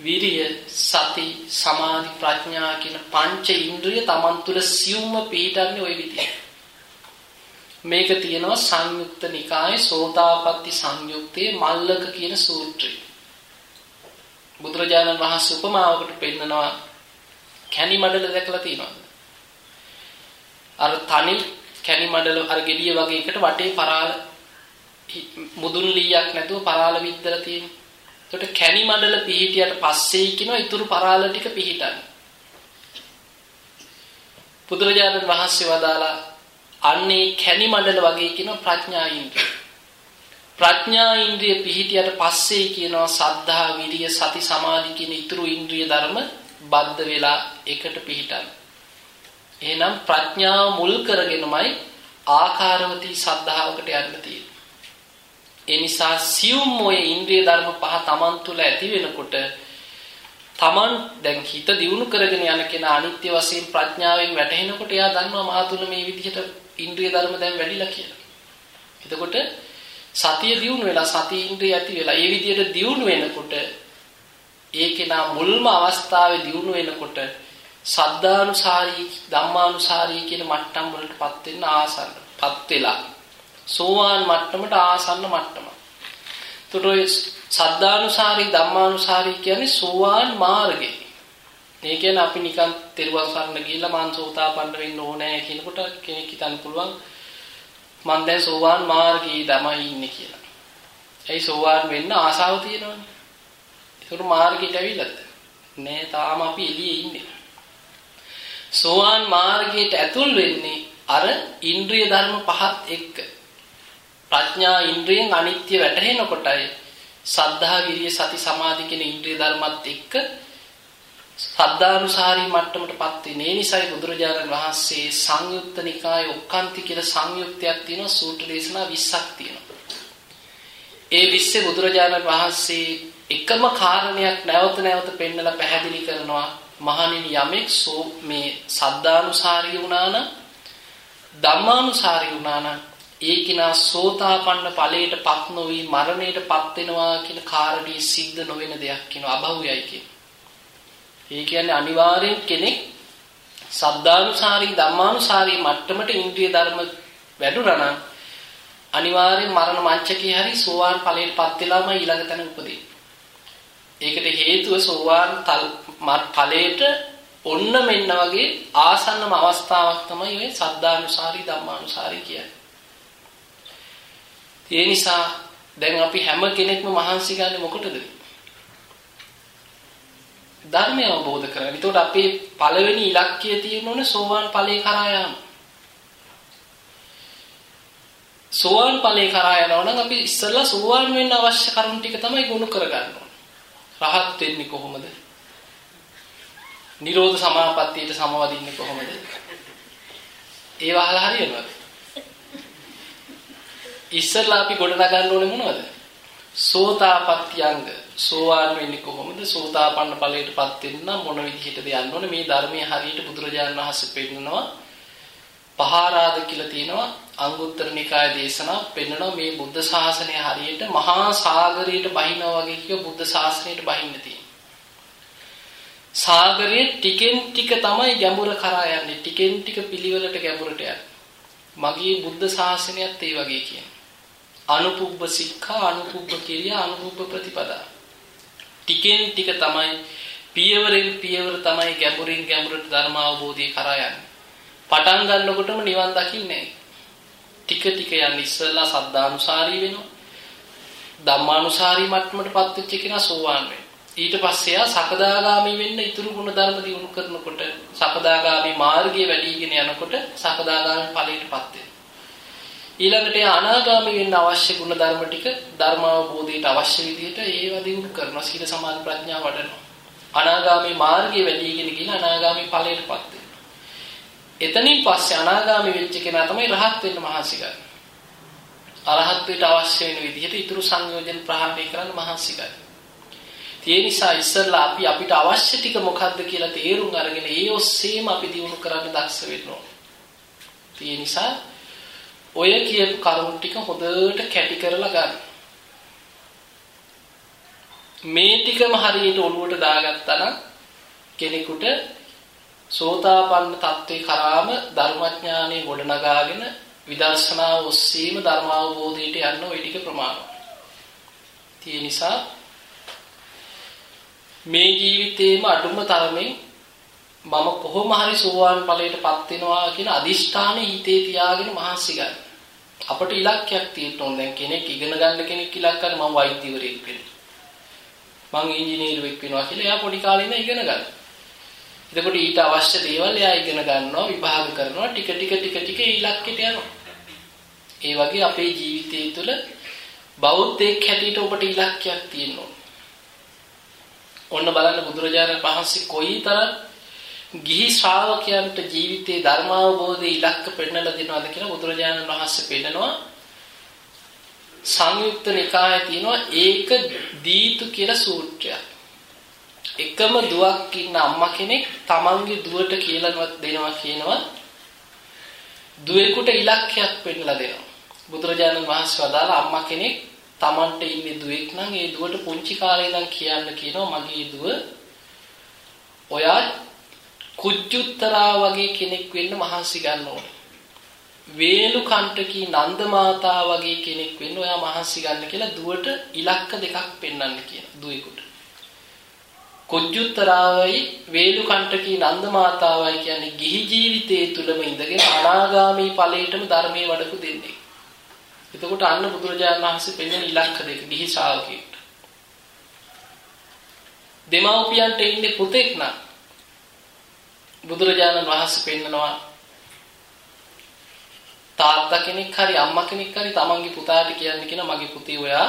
විරිය, සති, සමාධි, ප්‍රඥා කියන පංච ඉන්ද්‍රිය Taman තුල සියුම්ම පිහිටන්නේ ওই විදිහට. මේක තියෙනවා සංයුක්ත නිකායේ සෝතාපට්ටි සංයුක්තයේ මල්ලක කියන සූත්‍රය. බුදුරජාණන් වහන්සේ උපමාවකට පෙන්නනවා කැණි මඩල දැකලා තියෙනවද? අර තනි කැණි මඩල අර ගෙඩිය වගේ එකට වටේ පරාල මුදුන් ලීයක් නැතුව පරාල විද්දලා තියෙනවා. එතකොට කැණි මඩල පිහිටියට පස්සේ කියනවා ඊතුරු පරාල ටික පිහිටන්න. බුදුරජාණන් වහන්සේ වදාලා අන්නේ කැණි මඩල වගේ කියන ප්‍රඥා ඉන්ද්‍රිය. ප්‍රඥා ඉන්ද්‍රිය පිහිටියට පස්සේ කියනවා සද්ධා විරිය සති සමාධි කියන ඊතුරු ඉන්ද්‍රිය ධර්ම බද්ධ වෙලා එකට පිහිටන. එහෙනම් ප්‍රඥාව මුල් කරගෙනමයි ආකාරවතී සද්ධාවකට යන්න තියෙන්නේ. ඒ නිසා සියුම් ඔය ඉන්ද්‍රිය ධර්ම පහ Taman තුල ඇති වෙනකොට Taman දැන් හිත දියුණු කරගෙන යන කෙනා අනිත්‍ය වශයෙන් ප්‍රඥාවෙන් වැටහෙනකොට එයා දන්නවා මා තුල මේ විදිහට ඉන්ද්‍රිය ධර්ම දැන් වැඩිලා කියලා. එතකොට සතිය දියුණු වෙලා සති ඉන්ද්‍රිය ඇති වෙලා ඒ විදිහට දියුණු වෙනකොට ඒකේනා මුල්ම අවස්ථාවේ දියුණු වෙනකොට සද්ධානුසාරී ධම්මානුසාරී කියන මට්ටම් වලටපත් වෙන්න ආසන්නපත් වෙලා සෝවාන් මට්ටමට ආසන්න මට්ටම. එතකොට ඔය සද්ධානුසාරී ධම්මානුසාරී කියන්නේ සෝවාන් මාර්ගේ. ඒ කියන්නේ අපි නිකන් තෙරුවන් සරණ ගිහිල්ලා මං සෝතාපන්න වෙන්න ඕනේ කියනකොට කෙනෙක් හිතන්න පුළුවන් මං දැන් සෝවාන් මාර්ගයේ තමයි ඉන්නේ කියලා. ඒ සෝවාන් වෙන්න ආසාව තියෙනවනේ. ඒකට මාර්ගයට ඇවිල්ලාද? නෑ තාම අපි එළියේ ඉන්නේ. සෝවාන් මාර්ගයට ඇතුල් වෙන්නේ අර ඉන්ද්‍රිය ධර්ම පහත් එක්ක. ප්‍රඥා ඉන්ද්‍රියෙන් අනිත්‍ය වැටහෙනකොටයි සද්ධා විරිය සති සමාධි කියන ඉන්ද්‍රිය ධර්මත් එක්ක සද්ධානුසාරී මට්ටමටපත් වෙන. ඒ නිසායි බුදුරජාණන් වහන්සේ සංයුක්ත නිකායේ ඔක්කාන්ති කියලා සංයුක්තයක් තියෙනවා සූත්‍ර දේශනා 20ක් තියෙනවා. ඒ 20 බුදුරජාණන් වහන්සේ එකම කාරණයක් නැවත නැවත පෙන්නලා පැහැදිලි කරනවා මහණෙනි යමෙක් සෝ මේ සද්ධානුසාරී වුණා නම් ධම්මානුසාරී වුණා නම් ඒ කිනා සෝතාපන්න ඵලයටපත් නොවි මරණයටපත් වෙනවා කියන කාරණේ සිද්ධ නොවන දෙයක් කියන අභව්‍යයි කියන. ඒ කියන්නේ අනිවාර්යෙන් කෙනෙක් සද්ධානුසාරී ධම්මානුසාරී මට්ටමට ඉන්ද්‍රිය ධර්ම වැඩුණා නම් අනිවාර්යෙන් මරණ මංචකේ හරි සෝවාන් ඵලයටපත් වෙලාම ඊළඟ තැන උපදී. ඒකට හේතුව සෝවාන් ඵලයට ඔන්න මෙන්න වගේ ආසන්නම අවස්ථාවක් තමයි මේ සද්ධානුසාරී ධම්මානුසාරී කියන්නේ. ඒ නිසා දැන් අපි හැම කෙනෙක්ම මහන්සි ගන්නේ මොකටද? ධර්මය අවබෝධ කරගන්න. ඒතකොට අපේ පළවෙනි ඉලක්කය තියෙන්නේ සෝවාන් ඵලයේ කරා යාම. සෝවාන් ඵලයේ කරා යනවා නම් අපි ඉස්සෙල්ලා සෝවාන් වෙන්න අවශ්‍ය කරුණු ටික තමයි ගුණ කරගන්න ඕනේ. රහත් වෙන්නේ කොහොමද? නිරෝධ සමාපත්තියට සමවදින්නේ කොහොමද? ඒව අහලා හරියනවද? ඉස්සෙල්ලා අපි ගොඩ නගන්න ඕනේ මොනවද? සෝතාපට්ඨියංග සෝවාන් වෙන්නේ කොහොමද? සෝතාපන්න ඵලයටපත් වෙන්න මොන විදිහටද යන්න ඕනේ? මේ ධර්මයේ හරියට බුදුරජාණන් වහන්සේ පෙන්නනවා. පහාරාද කියලා තියෙනවා. අංගුත්තර නිකාය දේශනා පෙන්නනවා. මේ බුද්ධ ශාසනය හරියට මහා සාගරයට බහිනවා වගේ කිය බුද්ධ ශාසනයට බහින්න තියෙනවා. සාගරයේ ටිකෙන් ටික තමයි ගැඹුර කරා යන්නේ. ටිකෙන් ටික පිළිවෙලට ගැඹුරට යන්නේ. මගේ බුද්ධ ශාසනයත් ඒ වගේ කියන්නේ අනුපුබ්බ සික්ඛා අනුපුබ්බ කිරියා අනුපුබ්බ ප්‍රතිපදා ටිකෙන් ටික තමයි පියවරෙන් පියවර තමයි ගැඹුරින් ගැඹුරට ධර්ම අවබෝධය කරා යන්නේ. පටන් ගන්නකොටම නිවන් දකින්නේ ටික ටික යන ඉස්සෙල්ලා සද්ධානුසාරී වෙනවා. ධම්මානුසාරී මට්ටමටපත් වෙච්ච කෙනා සෝවාන් වෙනවා. ඊට පස්සේ යා සකදාගාමි වෙන්න ඉතුරු ගුණ ධර්ම දියුණු කරනකොට සකදාගාමි මාර්ගයේ වැඩිගෙන යනකොට සකදාගාමි ඵලයටපත් වෙනවා. ඊළඟට යා අනාගාමි වෙන්න අවශ්‍ය ගුණ ධර්ම ටික ධර්මාවබෝධයට අවශ්‍ය විදිහට ඒවා දියුණු කරනවා. සීල සමාධි ප්‍රඥා වඩනවා. අනාගාමි මාර්ගයේ වැඩිගෙන ගිහින් අනාගාමි ඵලයටපත් වෙනවා. එතනින් පස්සේ අනාගාමි වෙච්ච කෙනා තමයි රහත් වෙන්න මහන්සි ගන්න. අරහත්ත්වයට අවශ්‍ය වෙන විදිහට ඊතුරු සංයෝජන ප්‍රහාණය කරන්න මහන්සි ගන්න. ඒ නිසා ඉස්සෙල්ලා අපි අපිට අවශ්‍ය ටික මොකක්ද කියලා තේරුම් අරගෙන ඒ ඔස්සේම අපි දිනු කරන්න දක්ෂ වෙන්න ඕන. ඒ නිසා ඔය කියපු කරුණු ටික හොඳට කැටි කරලා ගන්න. මේ ටිකම හරියට ඔළුවට දාගත්තා නම් කෙනෙකුට සෝතාපන්න තත්ත්වේ කරාම ධර්මඥානෙ ගොඩනගාගෙන විදර්ශනාව ඔස්සේම ධර්මාවබෝධයට යන්න ওই ටික ප්‍රමාණවත්. ඒ නිසා මේ ජීවිතේම අඩුම තරමින් මම කොහොම හරි සෝවාන් ඵලයටපත් වෙනවා කියන අදිෂ්ඨානෙ හිතේ තියාගෙන මහන්සි ගන්න. අපට ඉලක්කයක් තියෙන්න ඕන. දැන් කෙනෙක් ඉගෙන ගන්න කෙනෙක් ඉලක්ක කරන මම වෛද්‍යවරයෙක් වෙන්න. මං ඉංජිනේරුවෙක් වෙනවා කියලා එයා පොඩි කාලේ ඉඳන් ඉගෙන ගන්නවා. එතකොට ඊට අවශ්‍ය දේවල් එයා ඉගෙන ගන්නවා විභාග කරනවා ටික ටික ටික ටික ඉලක්කයට යනවා. ඒ වගේ අපේ ජීවිතය තුළ බෞද්ධයෙක් හැටියට ඔබට ඉලක්කයක් තියෙනවා. ඔන්න බලන්න බුදුරජාණන් වහන්සේ කොයිතරම් ගිහි ශ්‍රාවකයන්ට ජීවිතේ ධර්මාවබෝධයේ ඉලක්ක පෙන්නලා දෙනවද කියලා බුදුරජාණන් වහන්සේ පෙන්නනවා. සංයුක්ත නිකායේ තියෙනවා ඒක දීතු කියලා සූත්‍රයක්. එකම දුවක් ඉන්න අම්මා කෙනෙක් තමන්ගේ දුවට කියලාවත් දෙනවා කියනවා දුවෙකුට ඉලක්කයක් පෙන්නලා දෙනවා. බුදුරජාණන් වහන්සේ වදාලා අම්මා කෙනෙක් Tamanට ඉන්නේ දුවෙක් නම් ඒ දුවට පුංචි කාලේ ඉඳන් කියන්න කියනවා මගේ දුව ඔයා කුජුත්තරා වගේ කෙනෙක් වෙන්න මහන්සි ගන්න ඕනේ. වේලු කණ්ඨකී නන්ද මාතා වගේ කෙනෙක් වෙන්න ඔයා මහන්සි ගන්න කියලා දුවට ඉලක්ක දෙකක් පෙන්වන්න කියන දුවෙකුට. කුජුත්තරාවයි වේලු කණ්ඨකී නන්ද මාතාවයි කියන්නේ ගිහි ජීවිතයේ තුලම ඉඳගෙන අනාගාමී ඵලයටම ධර්මයේ වඩපු දෙන්නේ. එතකොට අන්න බුදුරජාණන් වහන්සේ පෙන්වන ඉලක්ක දෙක ගිහි ශ්‍රාවකයෙක්ට. දෙමව්පියන්ට ඉන්නේ පුතෙක් නම් බුදුරජාණන් වහන්සේ පෙන්නනවා තාත්තා කෙනෙක් හරි අම්මා කෙනෙක් හරි තමන්ගේ පුතාට කියන්න කියන මගේ පුතේ ඔයා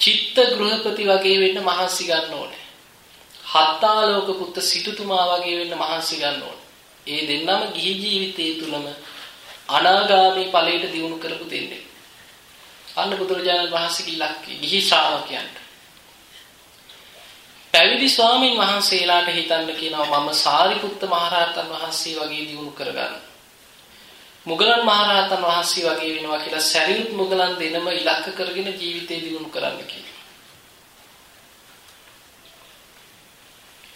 චිත්ත ගෘහපති වගේ වෙන්න මහන්සි ගන්න ඕනේ. හත්තාලෝක පුත්ත සිටුතුමා වගේ වෙන්න මහන්සි ගන්න ඕනේ. ඒ දෙන්නම ගිහි ජීවිතයේ තුලම අනාගාමී ඵලයට දියුණු කරපු දෙන්නේ. අන්න බුදුරජාණන් වහන්සේගේ ඉලක්කය ගිහි ශ්‍රාවකයන්ට. පැවිදි ස්වාමින් වහන්සේලාට හිතන්න කියනවා මම සාරිපුත්ත මහරහතන් වහන්සේ වගේ දියුණු කරගන්න. මුගලන් මහරහතන් වහන්සේ වගේ වෙනවා කියලා සරියුත් මුගලන් දෙනම ඉලක්ක කරගෙන ජීවිතේ දියුණු කරන්න කියනවා.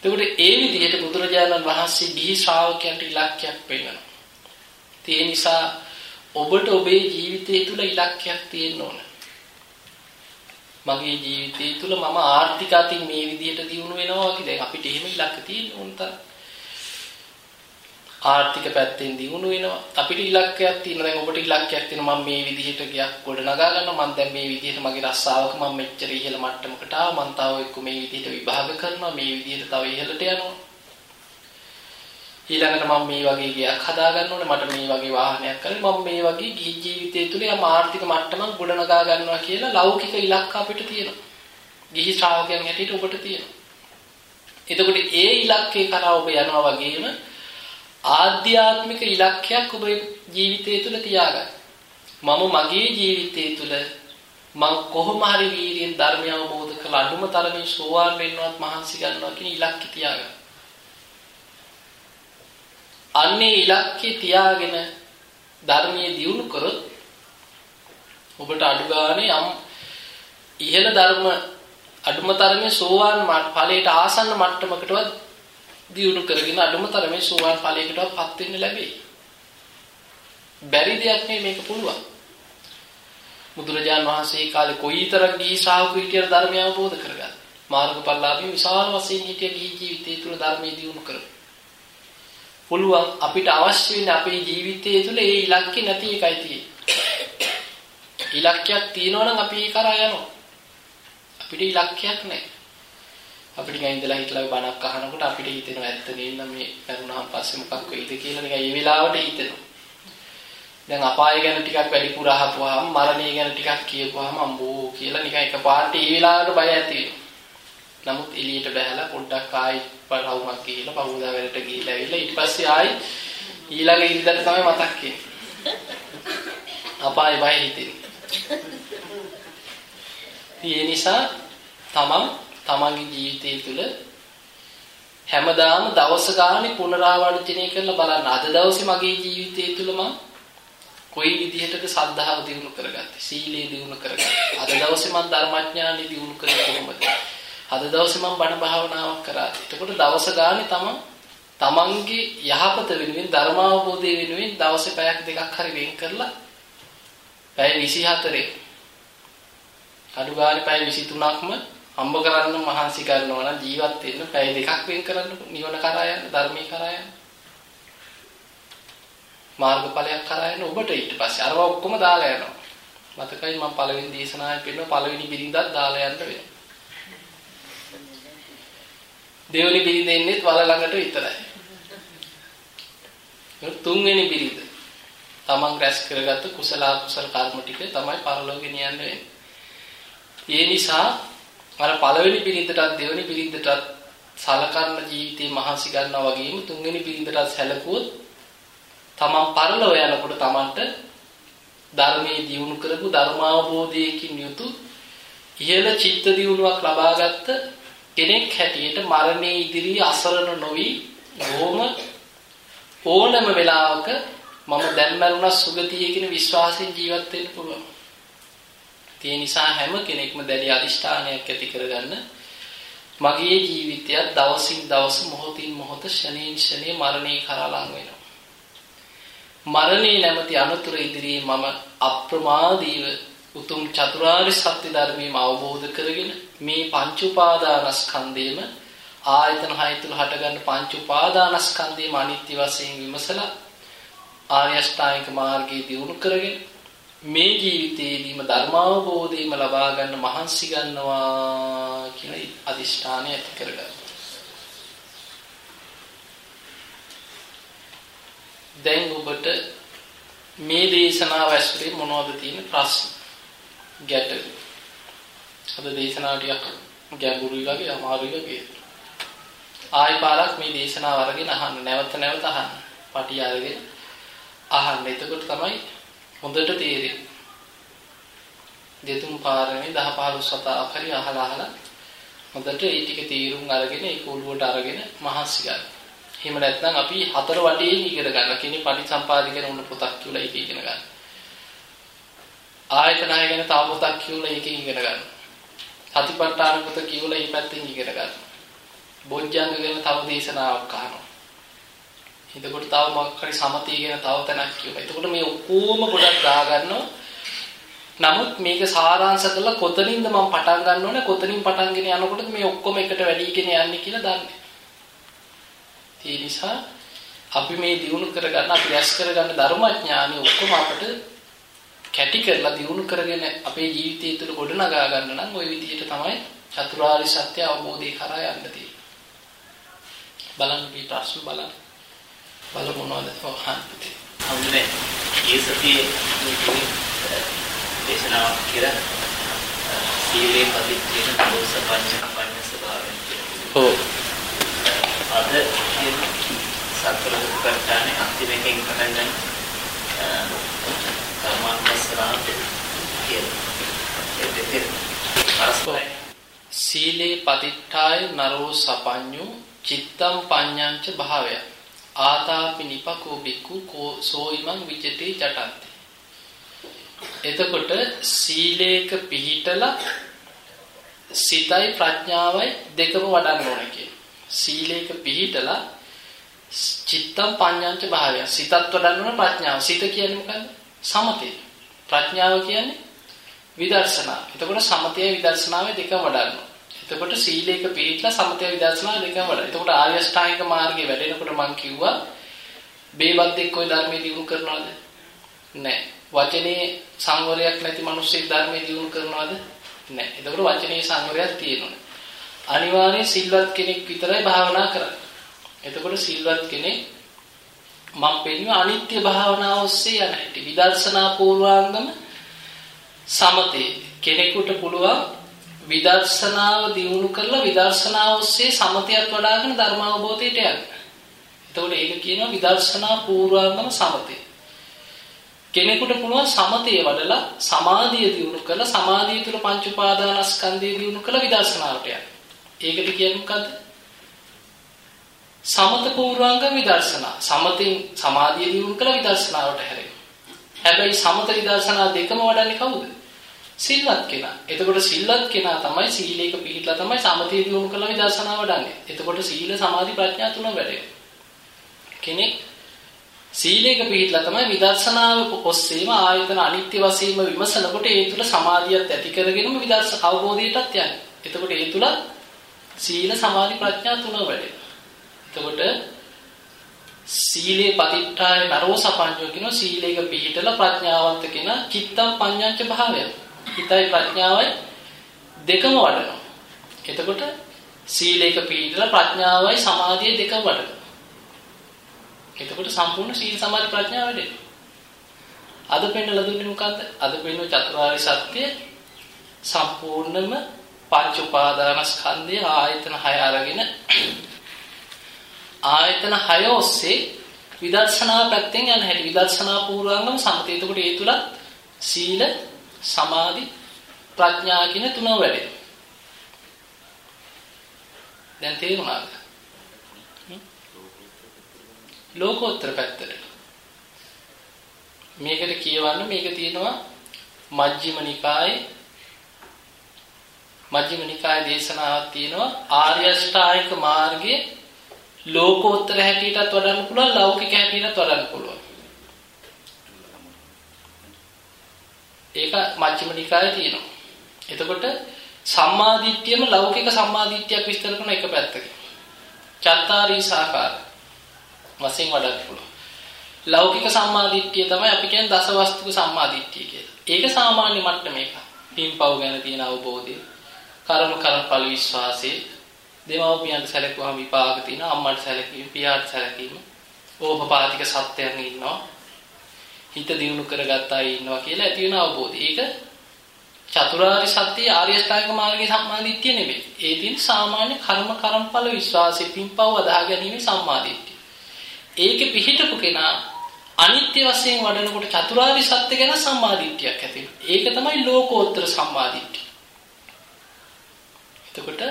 එතකොට ඒ විදිහට බුදුරජාණන් වහන්සේ ගිහි ශ්‍රාවකයන්ට ඉලක්කයක් පෙන්නනවා. ඒ නිසා ඔබට ඔබේ ජීවිතය තුළ ඉලක්කයක් තියෙන්න ඕන. මගේ ජීවිතය තුළ මම ආර්ථික අතින් මේ විදිහට දියුණු වෙනවා වගේ දැන් අපිට එහෙම ඉලක්ක තියෙන්න ඕන තරම්. ආර්ථික පැත්තෙන් දියුණු වෙනවා. අපිට ඉලක්කයක් තියෙනවා. දැන් ඔබට ඉලක්කයක් තියෙනවා මම මේ විදිහට ගියක් ගොඩ නගා ගන්නවා. මම දැන් මේ විදිහට මගේ රස්සාවක මම මෙච්චර ඉහළ මට්ටමකට ආවා. මම තව එක්ක මේ විදිහට විභාග කරනවා. මේ විදිහට තව ඉහළට යනවා. ඊළඟට මම මේ වගේ ගයක් හදා ගන්න ඕනේ මට මේ වගේ වාහනයක් කරන්න මම මේ වගේ ගිහි ජීවිතය තුළ යම් ආර්ථික මට්ටමක් ගොඩනගා ගන්නවා කියලා ලෞකික ඉලක්ක අපිට තියෙනවා. ගිහි ශ්‍රාවකයන් හැටියට ඔබට තියෙනවා. එතකොට ඒ ඉලක්කේ කරා ඔබ යනවා වගේම ආධ්‍යාත්මික ඉලක්කයක් ඔබ ජීවිතය තුළ තියාගන්න. මම මගේ ජීවිතය තුළ මං කොහොම හරි වීරියෙන් ධර්මය අවබෝධ කරලා අඳුම තරමින් සෝවාන් වෙන්නවත් මහන්සි ගන්නවා කියන ඉලක්කය තියාගන්න. අන්නේ ඉලක්කේ තියාගෙන ධර්මයේ දියුණු කරොත් ඔබට අඩු ගානේ යම් ඉහළ ධර්ම අඩුම තරමේ සෝවාන් ඵලයට ආසන්න මට්ටමකටවත් දියුණු කරගෙන අඩුම තරමේ සෝවාන් ඵලයකටවත් පත් වෙන්න ලැබෙයි. බැරි දෙයක් නෙමෙයි මේක පුළුවන්. බුදුරජාන් වහන්සේ කාලේ කොයිතරම් ගිහි ශ්‍රාවකයෝ හිටියද ධර්මය අවබෝධ කරගන්න. මාර්ගඵලලාභී විශාල වශයෙන් හිටිය ගිහි ජීවිතය තුළ ධර්මයේ දියුණු කරමු. පුළුවන් අපිට අවශ්‍ය වෙන අපේ ජීවිතය තුළ ඒ ඉලක්කේ නැති එකයි තියෙන්නේ. ඉලක්කයක් තියෙනවා නම් අපි ඒ කරා යනවා. අපිට ඉලක්කයක් නැහැ. අපිට නිකන් ඉඳලා හිටලා බණක් අහනකොට අපිට හිතෙනවා ඇත්ත නේද මේ කරුණාන් පස්සේ මොකක් වෙයිද කියලා නිකන් ඒ වෙලාවට හිතෙනවා. දැන් අපාය ගැන ටිකක් වැඩිපුර අහපුවාම මරණය ගැන ටිකක් කියපුවාම අම්බෝ කියලා නිකන් එකපාරට ඒ වෙලාවට බය ඇති නමුත් එළියට බහැලා පොඩ්ඩක් ආයි පරවුමක් ගිහිල්ලා පහුදා වෙලට ගිහිල්ලා ඇවිල්ලා ඊට පස්සේ ආයි ඊළඟ ඉරිදට තමයි මතක් වෙන්නේ. අපාය බය හිතෙන්නේ. ඒ නිසා තමන් තමන්ගේ ජීවිතය තුළ හැමදාම දවස ගානේ පුනරාවර්තනය කරලා බලන්න. අද දවසේ මගේ ජීවිතය තුළ මම කොයි විදිහටද සද්ධාව දිනු කරගත්තේ? සීලය දිනු කරගත්තේ. අද දවසේ මම ධර්මඥානෙ දිනු කරේ කොහොමද? අද දවසේ මම බණ භාවනාවක් කරා. එතකොට දවස ගානේ තමන් තමන්ගේ යහපත වෙනුවෙන් ධර්මාවබෝධය වෙනුවෙන් දවසේ පැයක් දෙකක් හරි වෙන් කරලා පැය 24 අඩු ගානේ පැය 23ක්ම හම්බ කරන්න මහන්සි කරනවා නම් ජීවත් වෙන්න පැය දෙකක් වෙන් කරන්න නිවන කරා යන්න ධර්මී කරා යන්න. මාර්ගඵලයක් කරා යන්න ඔබට ඊට පස්සේ. අරවා ඔක්කොම දාලා යනවා. මතකයි මම පළවෙනි දේශනාවේ පෙන්නන පළවෙනි බිරිඳක් දාලා යන්න වෙනවා. දෙවෙනි බිරිඳ එන්නේත් වල ළඟට විතරයි. තුන්වෙනි බිරිඳ තමන් රැස් කරගත්ත කුසල අකුසල කර්ම ටික තමයි පරලෝකෙ නියන්න වෙන්නේ. ඒ නිසා අර පළවෙනි පිරින්දටත් දෙවෙනි පිරින්දටත් සලකන්න ජීවිතේ මහන්සි ගන්නවා වගේම තුන්වෙනි පිරින්දටත් සැලකුවොත් තමන් පරලොව යනකොට තමන්ට ධර්මයේ දියුණු කරපු ධර්මාවබෝධයකින් යුතු ඉහළ චිත්ත දියුණුවක් ලබාගත්ත කෙනෙක් හැටියට මරණයේ ඉදිරියේ අසරණ නොවි බොහොම ඕනම වෙලාවක මම දැන් මරුණා සුගතියේ කියන විශ්වාසයෙන් ජීවත් වෙන්න පුළුවන්. ඒ නිසා හැම කෙනෙක්ම දැඩි අදිෂ්ඨානයක් ඇති කරගන්න මගේ ජීවිතයත් දවසින් දවස මොහොතින් මොහොත ෂණයෙන් ෂණේ මරණය කරා ලං වෙනවා. මරණේ නැමැති අනුතුර ඉදිරියේ මම අප්‍රමාදීව උතුම් චතුරාර්ය සත්‍ය ධර්මයම අවබෝධ කරගෙන මේ පංච උපාදානස්කන්ධේම ආයතන හය තුල හටගන්න පංච උපාදානස්කන්ධේම අනිත්‍ය වශයෙන් විමසලා ආර්ය අෂ්ටාංගික මාර්ගයේ දියුණු කරගෙන මේ ජීවිතේදීම ධර්මාවබෝධයම ලබා ගන්න මහන්සි ගන්නවා කියන අදිෂ්ඨානය ඇති කරගන්න. දැන් ඔබට මේ දේශනාව ඇසුරේ මොනවද තියෙන ප්‍රශ්න? ගැටලු. අද දේශනාව ටිකක් ගැඹුරුයි වගේ අමාරුයි වගේ. ආයි පාරක් මේ දේශනාව අරගෙන අහන්න නැවත නැවත අහන්න. පටි අරගෙන අහන්න. එතකොට තමයි හොඳට තේරෙන්නේ. දෙතුන් පාරනේ 10 15 සතාවක් හරි අහලා අහලා හොඳට ඒ ටික තීරුම් අරගෙන ඒක ඔළුවට අරගෙන මහන්සි ගන්න. එහෙම නැත්නම් අපි හතර වටේම ඉගෙන ගන්න. කෙනෙක් පටිසම්පාදිකන උන පොතක් කියලා ඒක ඉගෙන ගන්න. ආයතනය ගැන තව පොතක් කියලා ඒකෙන් ඉගෙන ගන්න. සතිපට්ඨාන පොත කියලා මේ පැත්තෙන් ඉගෙන ගන්න. බොජ්ජංග ගැන තව දේශනාවක් අහනවා. එතකොට තව මොකක් හරි සමතිය ගැන තව තැනක් කියනවා. එතකොට මේ ඔක්කොම ගොඩක් දාගන්නවා. නමුත් මේක සාරාංශ කළා කොතනින්ද මම පටන් ගන්න ඕනේ කොතනින් පටන්ගෙන යනකොට මේ ඔක්කොම එකට වැඩිගෙන යන්නේ කියලා දන්නේ. ඒ නිසා අපි මේ දිනු කරගන්න අපි රැස් කරගන්න ධර්මඥානෙ ඔක්කොම අපිට කැටි කරලා දිනු කරගෙන අපේ ජීවිතය තුළ ගොඩනගා ගන්න නම් ওই විදිහට තමයි චතුරාර්ය සත්‍ය අවබෝධය කරා යන්න තියෙන්නේ. බලන්න මේ ප්‍රශ්න බලන්න. බලමු මොනවද අහන්නේ. හම්බුනේ ඒ සතියේ දේශනාවක් කියලා සීලේ පදිච්චේන දෝෂ පඤ්ඤ ස්වභාවයෙන් ඔව් අද කියන සතර උපකරණේ අන්තිම එකෙන් පටන් ගන්න කර්මාන්තසරා කියන සීලේ පදිත්තාය නරෝ සපඤ්ඤු චිත්තම් පඤ්ඤංච භාවය ආතාපි නිපකෝ බික්කු කෝ සෝයිමං විජිතේ ජටන්ති එතකොට සීලේක පිහිටලා සිතයි ප්‍රඥාවයි දෙකම වඩන්න ඕන කියන. සීලේක පිහිටලා චිත්තම් පඤ්ඤාංච භාවය. සිතත් වඩන්න ඕන ප්‍රඥාව. සිත කියන්නේ මොකද්ද? සමතේ. ප්‍රඥාව කියන්නේ විදර්ශනා. එතකොට සමතේ විදර්ශනාවේ දෙකම වඩන්න. එතකොට සීලේක පිළිట్లా සමතය විදර්ශනා දෙකම වඩා. එතකොට ආර්ය අෂ්ටාංගික මාර්ගයේ වැඩෙනකොට මම කිව්වා බේබත් එක්ක ඔය ධර්මයේ දියුණු කරනවද? නැහැ. වචනේ සංවරයක් නැති මිනිස්සෙක් ධර්මයේ දියුණු කරනවද? නැහැ. එතකොට වචනේ සංවරයක් තියෙනවා. අනිවාර්යෙන් සිල්වත් කෙනෙක් විතරයි භාවනා කරන්නේ. එතකොට සිල්වත් කෙනෙක් මම පෙන්වන අනිත්‍ය භාවනාව ඔස්සේ යන හැටි විදර්ශනා පූර්වාංගම සමතේ කෙනෙකුට පුළුවන් විදර්ශනාව දියුණු කරලා විදර්ශනාව ඔස්සේ සමතයත් වඩ아가න ධර්ම අවබෝධයට යන්න. එතකොට ඒක කියනවා විදර්ශනා පූර්වාංගම සමතේ. කෙනෙකුට පුළුවන් සමතය වඩලා සමාධිය දියුණු කරලා සමාධිය තුළ පංච උපාදානස්කන්ධය දියුණු කරලා විදර්ශනාවට යන්න. ඒකට කියන්නේ මොකද්ද? සමත පූර්වාංග විදර්ශනා. සමතෙන් සමාධිය දියුණු කරලා විදර්ශනාවට හැරෙනවා. හැබැයි සමත විදර්ශනා දෙකම වඩන්නේ කවුද? සිල්වත් කෙනා. එතකොට සිල්වත් කෙනා තමයි සීලයක පිළිපදලා තමයි සමතේ දියුණු කරලා විදර්ශනා වඩන්නේ. එතකොට සීල සමාධි ප්‍රඥා තුන වැඩෙනවා. කෙනෙක් සීලයක පිළිපදලා තමයි විදර්ශනාව ඔස්සේම ආයතන අනිත්‍ය වශයෙන්ම විමසනකොට ඒ තුල සමාධියත් ඇති කරගෙනම විදර්ශ අවබෝධයටත් යන්නේ. එතකොට ඒ තුල සීල සමාධි ප්‍රඥා තුන වැඩෙනවා. එතකොට සීලේ පතිට්ඨාය නරෝ සපඤ්ඤෝ කියන සීලේක පිළිහිටලා ප්‍රඥාවන්ත කෙනා චිත්තම් පඤ්ඤාච භාවය. හිතයි ප්‍රඥාවයි දෙකම වඩනවා. එතකොට සීලේක පිළිහිටලා ප්‍රඥාවයි සමාධිය දෙකම වඩනවා. එතකොට සම්පූර්ණ සීල සමාධි ප්‍රඥාව වැඩෙනවා. අද පෙන්නලා දුන්නේ මොකද්ද? අද පෙන්වන චතුරාර්ය සත්‍ය සම්පූර්ණම පංච උපාදානස්කන්ධය ආයතන 6 අරගෙන ආයතන 6 ඔස්සේ විදර්ශනා පැත්තෙන් යන හැටි විදර්ශනා පූර්වාංගම සමතේ. එතකොට ඒ තුල සීල, සමාධි, ප්‍රඥා කියන තුන වැඩෙනවා. දැන් තේරුණාද? ලෝකෝත්තර පැත්තට. මේකට කියවන්න මේක තියෙනවා මජ්ක්‍ධිම නිකායේ මජ්ක්‍ධිම නිකායේ දේශනාවක් තියෙනවා ආර්ය අෂ්ටාංගික මාර්ගයේ ලෝකෝත්තර හැටියටත් වඩන්න පුළුවන් ලෞකික හැටියටත් වඩන්න පුළුවන්. ඒක මජ්ක්‍ධිම නිකායේ තියෙනවා. එතකොට සම්මාදිට්ඨියම ලෞකික සම්මාදිට්ඨියක් විස්තර කරන එක පැත්තකින්. චත්තාරී සාකාර වශයෙන් වඩන්න පුළුවන්. ලෞකික සම්මාදිට්ඨිය තමයි අපි කියන්නේ දසවස්තුක සම්මාදිට්ඨිය කියලා. ඒක සාමාන්‍ය මට්ටමේක. පින්පව් ගැන තියෙන අවබෝධය, කර්ම කර්මඵල විශ්වාසය, දෙමව්පියන්ට සැලකුවාම විපාක තියෙනවා, අම්මට සැලකීම, පියාට සැලකීම, ඕපපාතික සත්‍යයන් ඉන්නවා. හිත දියුණු කරගත්ත අය ඉන්නවා කියලා ඇති වෙන අවබෝධය. ඒක චතුරාර්ය සත්‍ය ආර්ය අෂ්ටාංග මාර්ගයේ සම්මාදිට්ඨිය නෙමෙයි. ඒ තියෙන සාමාන්‍ය කර්ම කර්මඵල විශ්වාසෙ පින්පව් අදා ගැනීම සම්මාදිට්ඨිය. ඒකේ පිහිටපු කෙනා අනිත්‍ය වශයෙන් වඩනකොට චතුරාර්ය සත්‍ය ගැන සම්මාදිට්ඨියක් ඇති ඒක තමයි ලෝකෝත්තර සම්මාදිට්ඨිය. එතකොට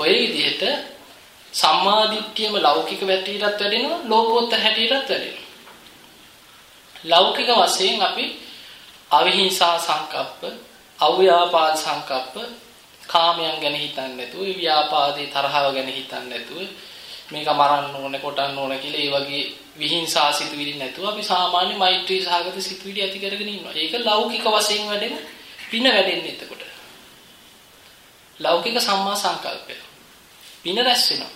ඔය විදිහට සම්මාදිට්ඨියම ලෞකික වැටියටත් වැඩෙනවා ලෝකෝත්තර හැටියටත් වැඩෙනවා. ලෞකික වශයෙන් අපි අවිහිංසා සංකප්ප, අව්‍යාපාද සංකප්ප, කාමයන් ගැන හිතන්නේ නැතුව, ව්‍යාපාදේ තරහව ගැන හිතන්නේ නැතුව මේක මරන්න ඕනේ, කොටන්න ඕනේ කියලා ඒ වගේ විහිංසා සිතුවිලි නැතුව අපි සාමාන්‍ය මෛත්‍රී සහගත සිතුවිලි ඇති කරගෙන ඉන්නවා. ඒක ලෞකික වශයෙන් වැඩෙන පින වැඩෙන්නේ එතකොට. ලෞකික සම්මා සංකල්පය. පින රැස් වෙනවා.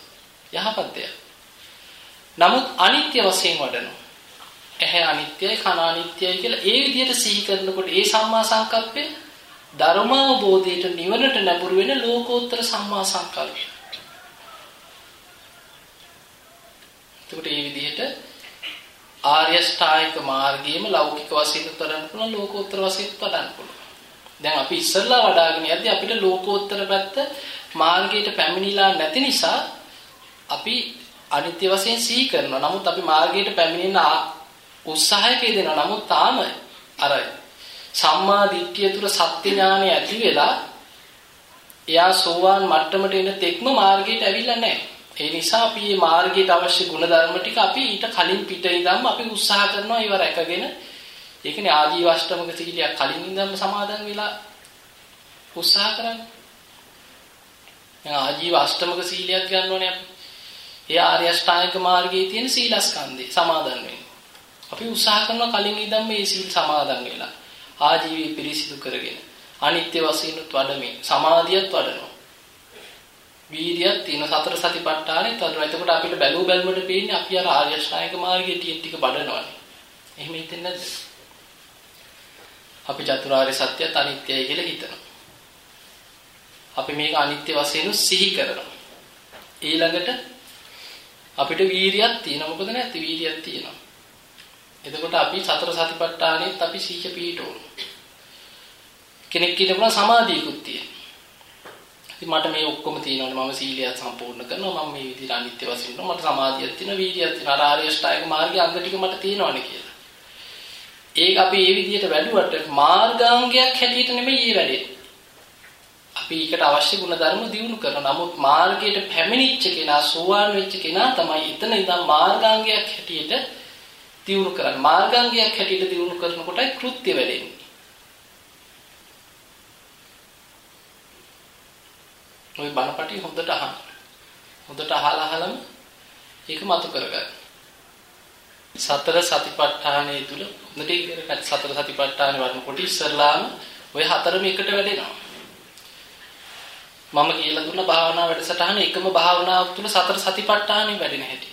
යහපත් දෙයක්. නමුත් අනිත්‍ය වශයෙන් වඩනවා. ඇහැ අනිත්‍යයි කන අනිත්‍යයි කියලා ඒ විදිහට සිහි කරනකොට ඒ සම්මා සංකල්පය ධර්මාවබෝධයට නිවනට නැඹුරු වෙන ලෝකෝත්තර සම්මා සංකල්පය. එතකොට මේ විදිහට ආර්ය ශ්‍රායික මාර්ගයේම ලෞකික වශයෙන් උතරන්න පුළුවන් ලෝකෝත්තර වශයෙන් උතරන්න පුළුවන්. දැන් අපි ඉස්සල්ලා වඩාගෙන යද්දී අපිට ලෝකෝත්තර පැත්ත මාර්ගයට පැමිණිලා නැති නිසා අපි අනිත්‍ය වශයෙන් සිහි කරනවා. නමුත් අපි මාර්ගයට පැමිණෙන උත්සාහයක යෙදෙනවා. නමුත් තාම අර සම්මා දිට්ඨිය තුර සත්‍ය ඥානය ඇති වෙලා එයා සෝවාන් මට්ටමට එන තෙක්ම මාර්ගයට ඇවිල්ලා නැහැ. ඒ නිසා අපි මේ මාර්ගයට අවශ්‍ය ගුණධර්ම ටික අපි ඊට කලින් පිට ඉඳන්ම අපි උත්සාහ කරනවා ඒව රැකගෙන ඒකනේ ආජීව අෂ්ටමක සීලයක් කලින් ඉඳන්ම සමාදන් වෙලා උත්සාහ කරන්නේ. දැන් ආජීව අෂ්ටමක සීලයක් ගන්න ඕනේ අපි. ඒ ආර්ය අෂ්ටාංගික මාර්ගයේ තියෙන සීලස්කන්ධේ සමාදන් වෙන්න. අපි උත්සාහ කරනවා කලින් ඉඳන්ම මේ සීල් සමාදන් වෙලා ආජීවී පිරිසිදු කරගෙන අනිත්‍ය වශයෙන් වඩමින් සමාධියත් වඩනවා. වීර්යයක් තියෙන සතර සතිපට්ඨානෙත් අදලා එතකොට අපිට බැලූ බැලුමට පේන්නේ අපි අර ආර්ය ශ්‍රායක මාර්ගයේ ටික ටික බඩනවනේ. එහෙම හිතෙන්නේ නැද්ද? අපි චතුරාර්ය සත්‍යයත් අනිත්‍යයි කියලා හිතනවා. අපි මේක අනිත්‍ය වශයෙන් සිහි කරනවා. ඊළඟට අපිට වීරියක් තියෙනවා. මොකද නැත්te වීරියක් තියෙනවා. එතකොට අපි සතර සතිපට්ඨානෙත් අපි සීහ පීඨෝන. කෙනෙක් කියනවා සමාධියකුත් තියෙනවා. ඉතින් මට මේ ඔක්කොම තියෙනවනේ මම සීලය සම්පූර්ණ කරනවා මම මේ විදිහට අනිත්‍ය වශයෙන් මට සමාධියක් තියෙනවා වීර්යයක් තියෙනවා ආර්ය අෂ්ටාංග මාර්ගයේ අංග ටික මට තියෙනවනේ කියලා. ඒක අපි මේ විදිහට වැඩුවට මාර්ගාංගයක් හැටියට නෙමෙයි මේ වැඩේ. අපි ඒකට අවශ්‍ය ගුණ ධර්ම දියුණු කරනවා. නමුත් මාර්ගයට පැමිණිච්ච කෙනා සෝවාන් වෙච්ච කෙනා තමයි එතන ඉඳන් මාර්ගාංගයක් හැටියට දියුණු කරන්නේ. මාර්ගාංගයක් හැටියට දියුණු කරනකොටයි කෘත්‍ය වෙලෙන්නේ. ওই බණපටි හොඳට අහන්න. හොඳට අහලා අහලම ඒක මතු කරගන්න. සතර සතිපට්ඨානයේ තුල හොඳට ඉගෙන සතර සතිපට්ඨාන වඩනකොට ඉස්සරලාම ওই හතරම එකට වැඩෙනවා. මම කියලා දුන්න භාවනා වැඩසටහන එකම භාවනාවක් තුල සතර සතිපට්ඨානෙ වැඩෙන හැටි.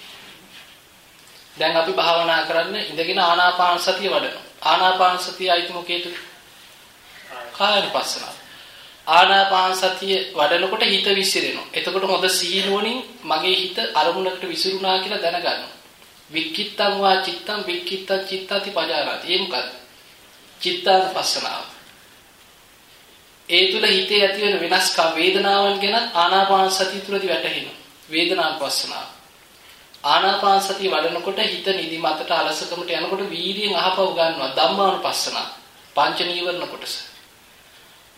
දැන් අපි භාවනා කරන්න ඉඳගෙන ආනාපාන සතිය වඩනවා. ආනාපාන සතිය අයිති මොකේද? කායනුපස්සනාව. ආනාපාන සතිය වඩනකොට හිත විසිරෙනවා. එතකොට හොඳ සීනුවණින් මගේ හිත අරමුණකට විසිරුණා කියලා දැනගන්නවා. වික්කිත්තං වා චිත්තං වික්කිත්ත චිත්තති පජානාති. ඒ මොකද්ද? චිත්තානුපස්සනාව. ඒ තුල හිතේ ඇති වෙන වෙනස්කම් වේදනාවන් ගැන ආනාපාන සතිය තුලදී වැටහෙනවා. වේදනානුපස්සනාව. ආනාපාන සතිය වඩනකොට හිත නිදිමතට අලසකමට යනකොට වීර්යයෙන් අහපව ගන්නවා ධම්මානුපස්සනාව. පංච නීවරණ කොටස.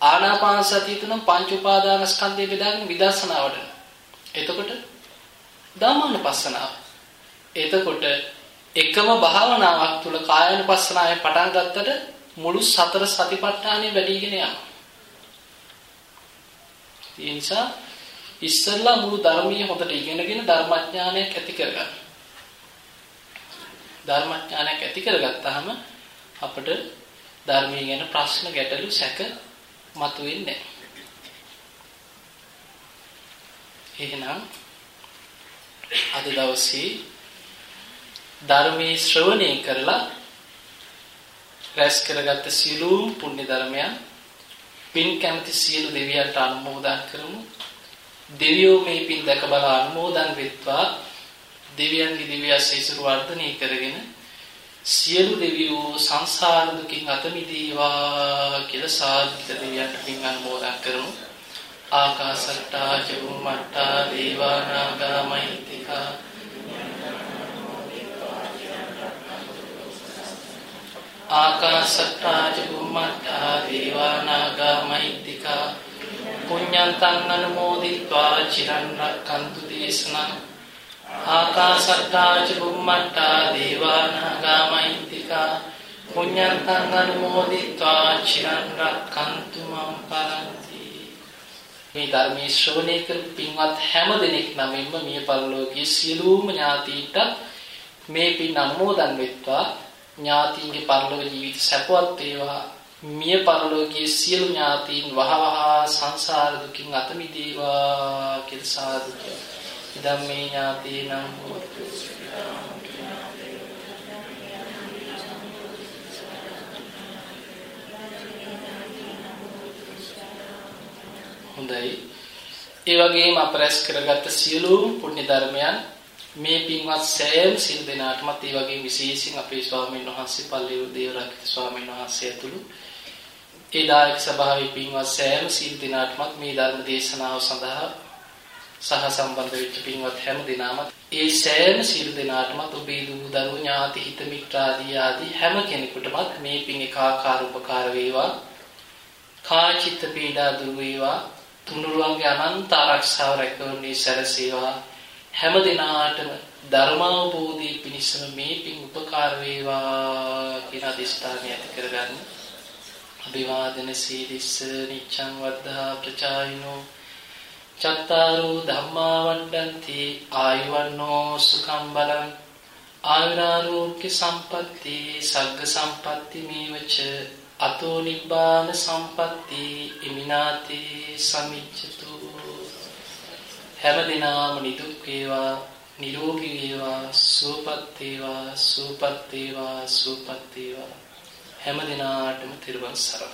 ආනාපාන සතිය තුන පංච උපාදාන ස්කන්ධය බෙදාගෙන විදර්ශනා වඩන. එතකොට ධම්මානුපස්සනාව. එතකොට එකම භාවනාවක් තුල කායानुපස්සනාවේ පටන් ගත්තට මුළු සතර සතිපට්ඨානෙ වැඩිගෙන යනවා. ඒ නිසා ඉස්සෙල්ලා මුළු ධර්මයේ හොඳට ඉගෙනගෙන ධර්මඥානයක් ඇති කරගන්න. ධර්මඥානයක් ඇති කරගත්තාම අපිට ධර්මයේ ගැන ප්‍රශ්න ගැටලු සැක මතුවෙන්නේ එහෙනම් අද දවසේ ධර්මයේ ශ්‍රවණය කරලා රැස් කරගත්ත සියලුම පුණ්‍ය ධර්මයන් පින් කැමති සියලු දෙවියන්ට අනුමෝදන් කරමු. දෙවියෝ මේ පින් දැක බල අනුමෝදන් වෙත්වා. දෙවියන්ගේ දිව්‍යස් ඉසුරු වර්ධනය කරගෙන සියලු දෙවියෝ සංසාර දුකින් අත මිදේවා කියලා සාධිත දෙවියන්ට පින් අනුමෝදන් කරමු. ආකාසට්ටා චුම්මට්ටා දේවා නාග මහිත්‍තිකා ආකාසට්ටා චුම්මට්ටා දේවානාගා මෛත්‍තිකා පුඤ්ඤන්තං අනුමෝදිत्वा චිරන් රක්ඛන්තු දේශනං ආකාසට්ටා චුම්මට්ටා දේවානාගා මෛත්‍තිකා පුඤ්ඤන්තං අනුමෝදිत्वा චිරන් රක්ඛන්තු මම් පරන්ති මේ ධර්මයේ ශ්‍රවණය කර පින්වත් හැම දෙනෙක් නමින්ම මිය පරලෝකයේ සියලුම ඥාතීන්ට මේ පින් අනුමෝදන් වෙත්වා. ඥාතීන්ගේ පරලෝක ජීවිත සැපවත් වේවා. මිය පරලෝකයේ සියලු ඥාතීන් වහවහ සංසාර දුකින් අත මිදේවා කියලා සාදු ඉදම් මේ ඥාතීනම් හෝතු හොඳයි. ඒ වගේම අපරැස් කරගත්ත සියලුම පුණ්‍ය ධර්මයන් මේ පින්වත් සෑම සිල් දෙනාටමත් ඒ වගේ විශේෂයෙන් අපේ ස්වාමීන් වහන්සේ පල්ලේරු දේවරක්කිත ස්වාමීන් වහන්සේ ඇතුළු ඒ දායක සභාවේ පින්වත් සෑම සිල් දෙනාටමත් මේ ධර්ම දේශනාව සඳහා සහ සම්බන්ධ වෙච්ච පින්වත් හැම දිනම ඒ සෑම සිල් දෙනාටමත් ඔබේ දූ දරුවෝ ඥාති හිත මිත්‍රාදී ආදී හැම කෙනෙකුටමත් මේ පින් එකාකාර උපකාර වේවා. කාචිත්ත පීඩා දුර වේවා. තුනුරුවන්ගේ අනන්ත ආරක්ෂාව රැකවන්නේ සැලසේවා හැම දිනාටම ධර්මාවබෝධී පිණිසම මේ පින් උපකාර වේවා කියලා අදිෂ්ඨානය ඇති කරගන්න. අභිවාදන සීලිස්ස නිච්ඡං වද්ධා ප්‍රචායිනෝ. චත්තාරෝ ධම්මා වණ්ඩන්ති ආයුවන්නෝ සුඛං බලං. ආයුරාෝග්‍ය සම්පatti සග්ග සම්පatti මේවච. අතෝ නිබ්බාන සම්පatti ඉමිනාති සමිච්ඡතු. හැම දිනාම නිදුක් වේවා නිරෝගී වේවා සුවපත් වේවා සුවපත් වේවා සුවපත් වේවා. හැම දිනාටම තිරුවන් සරණයි.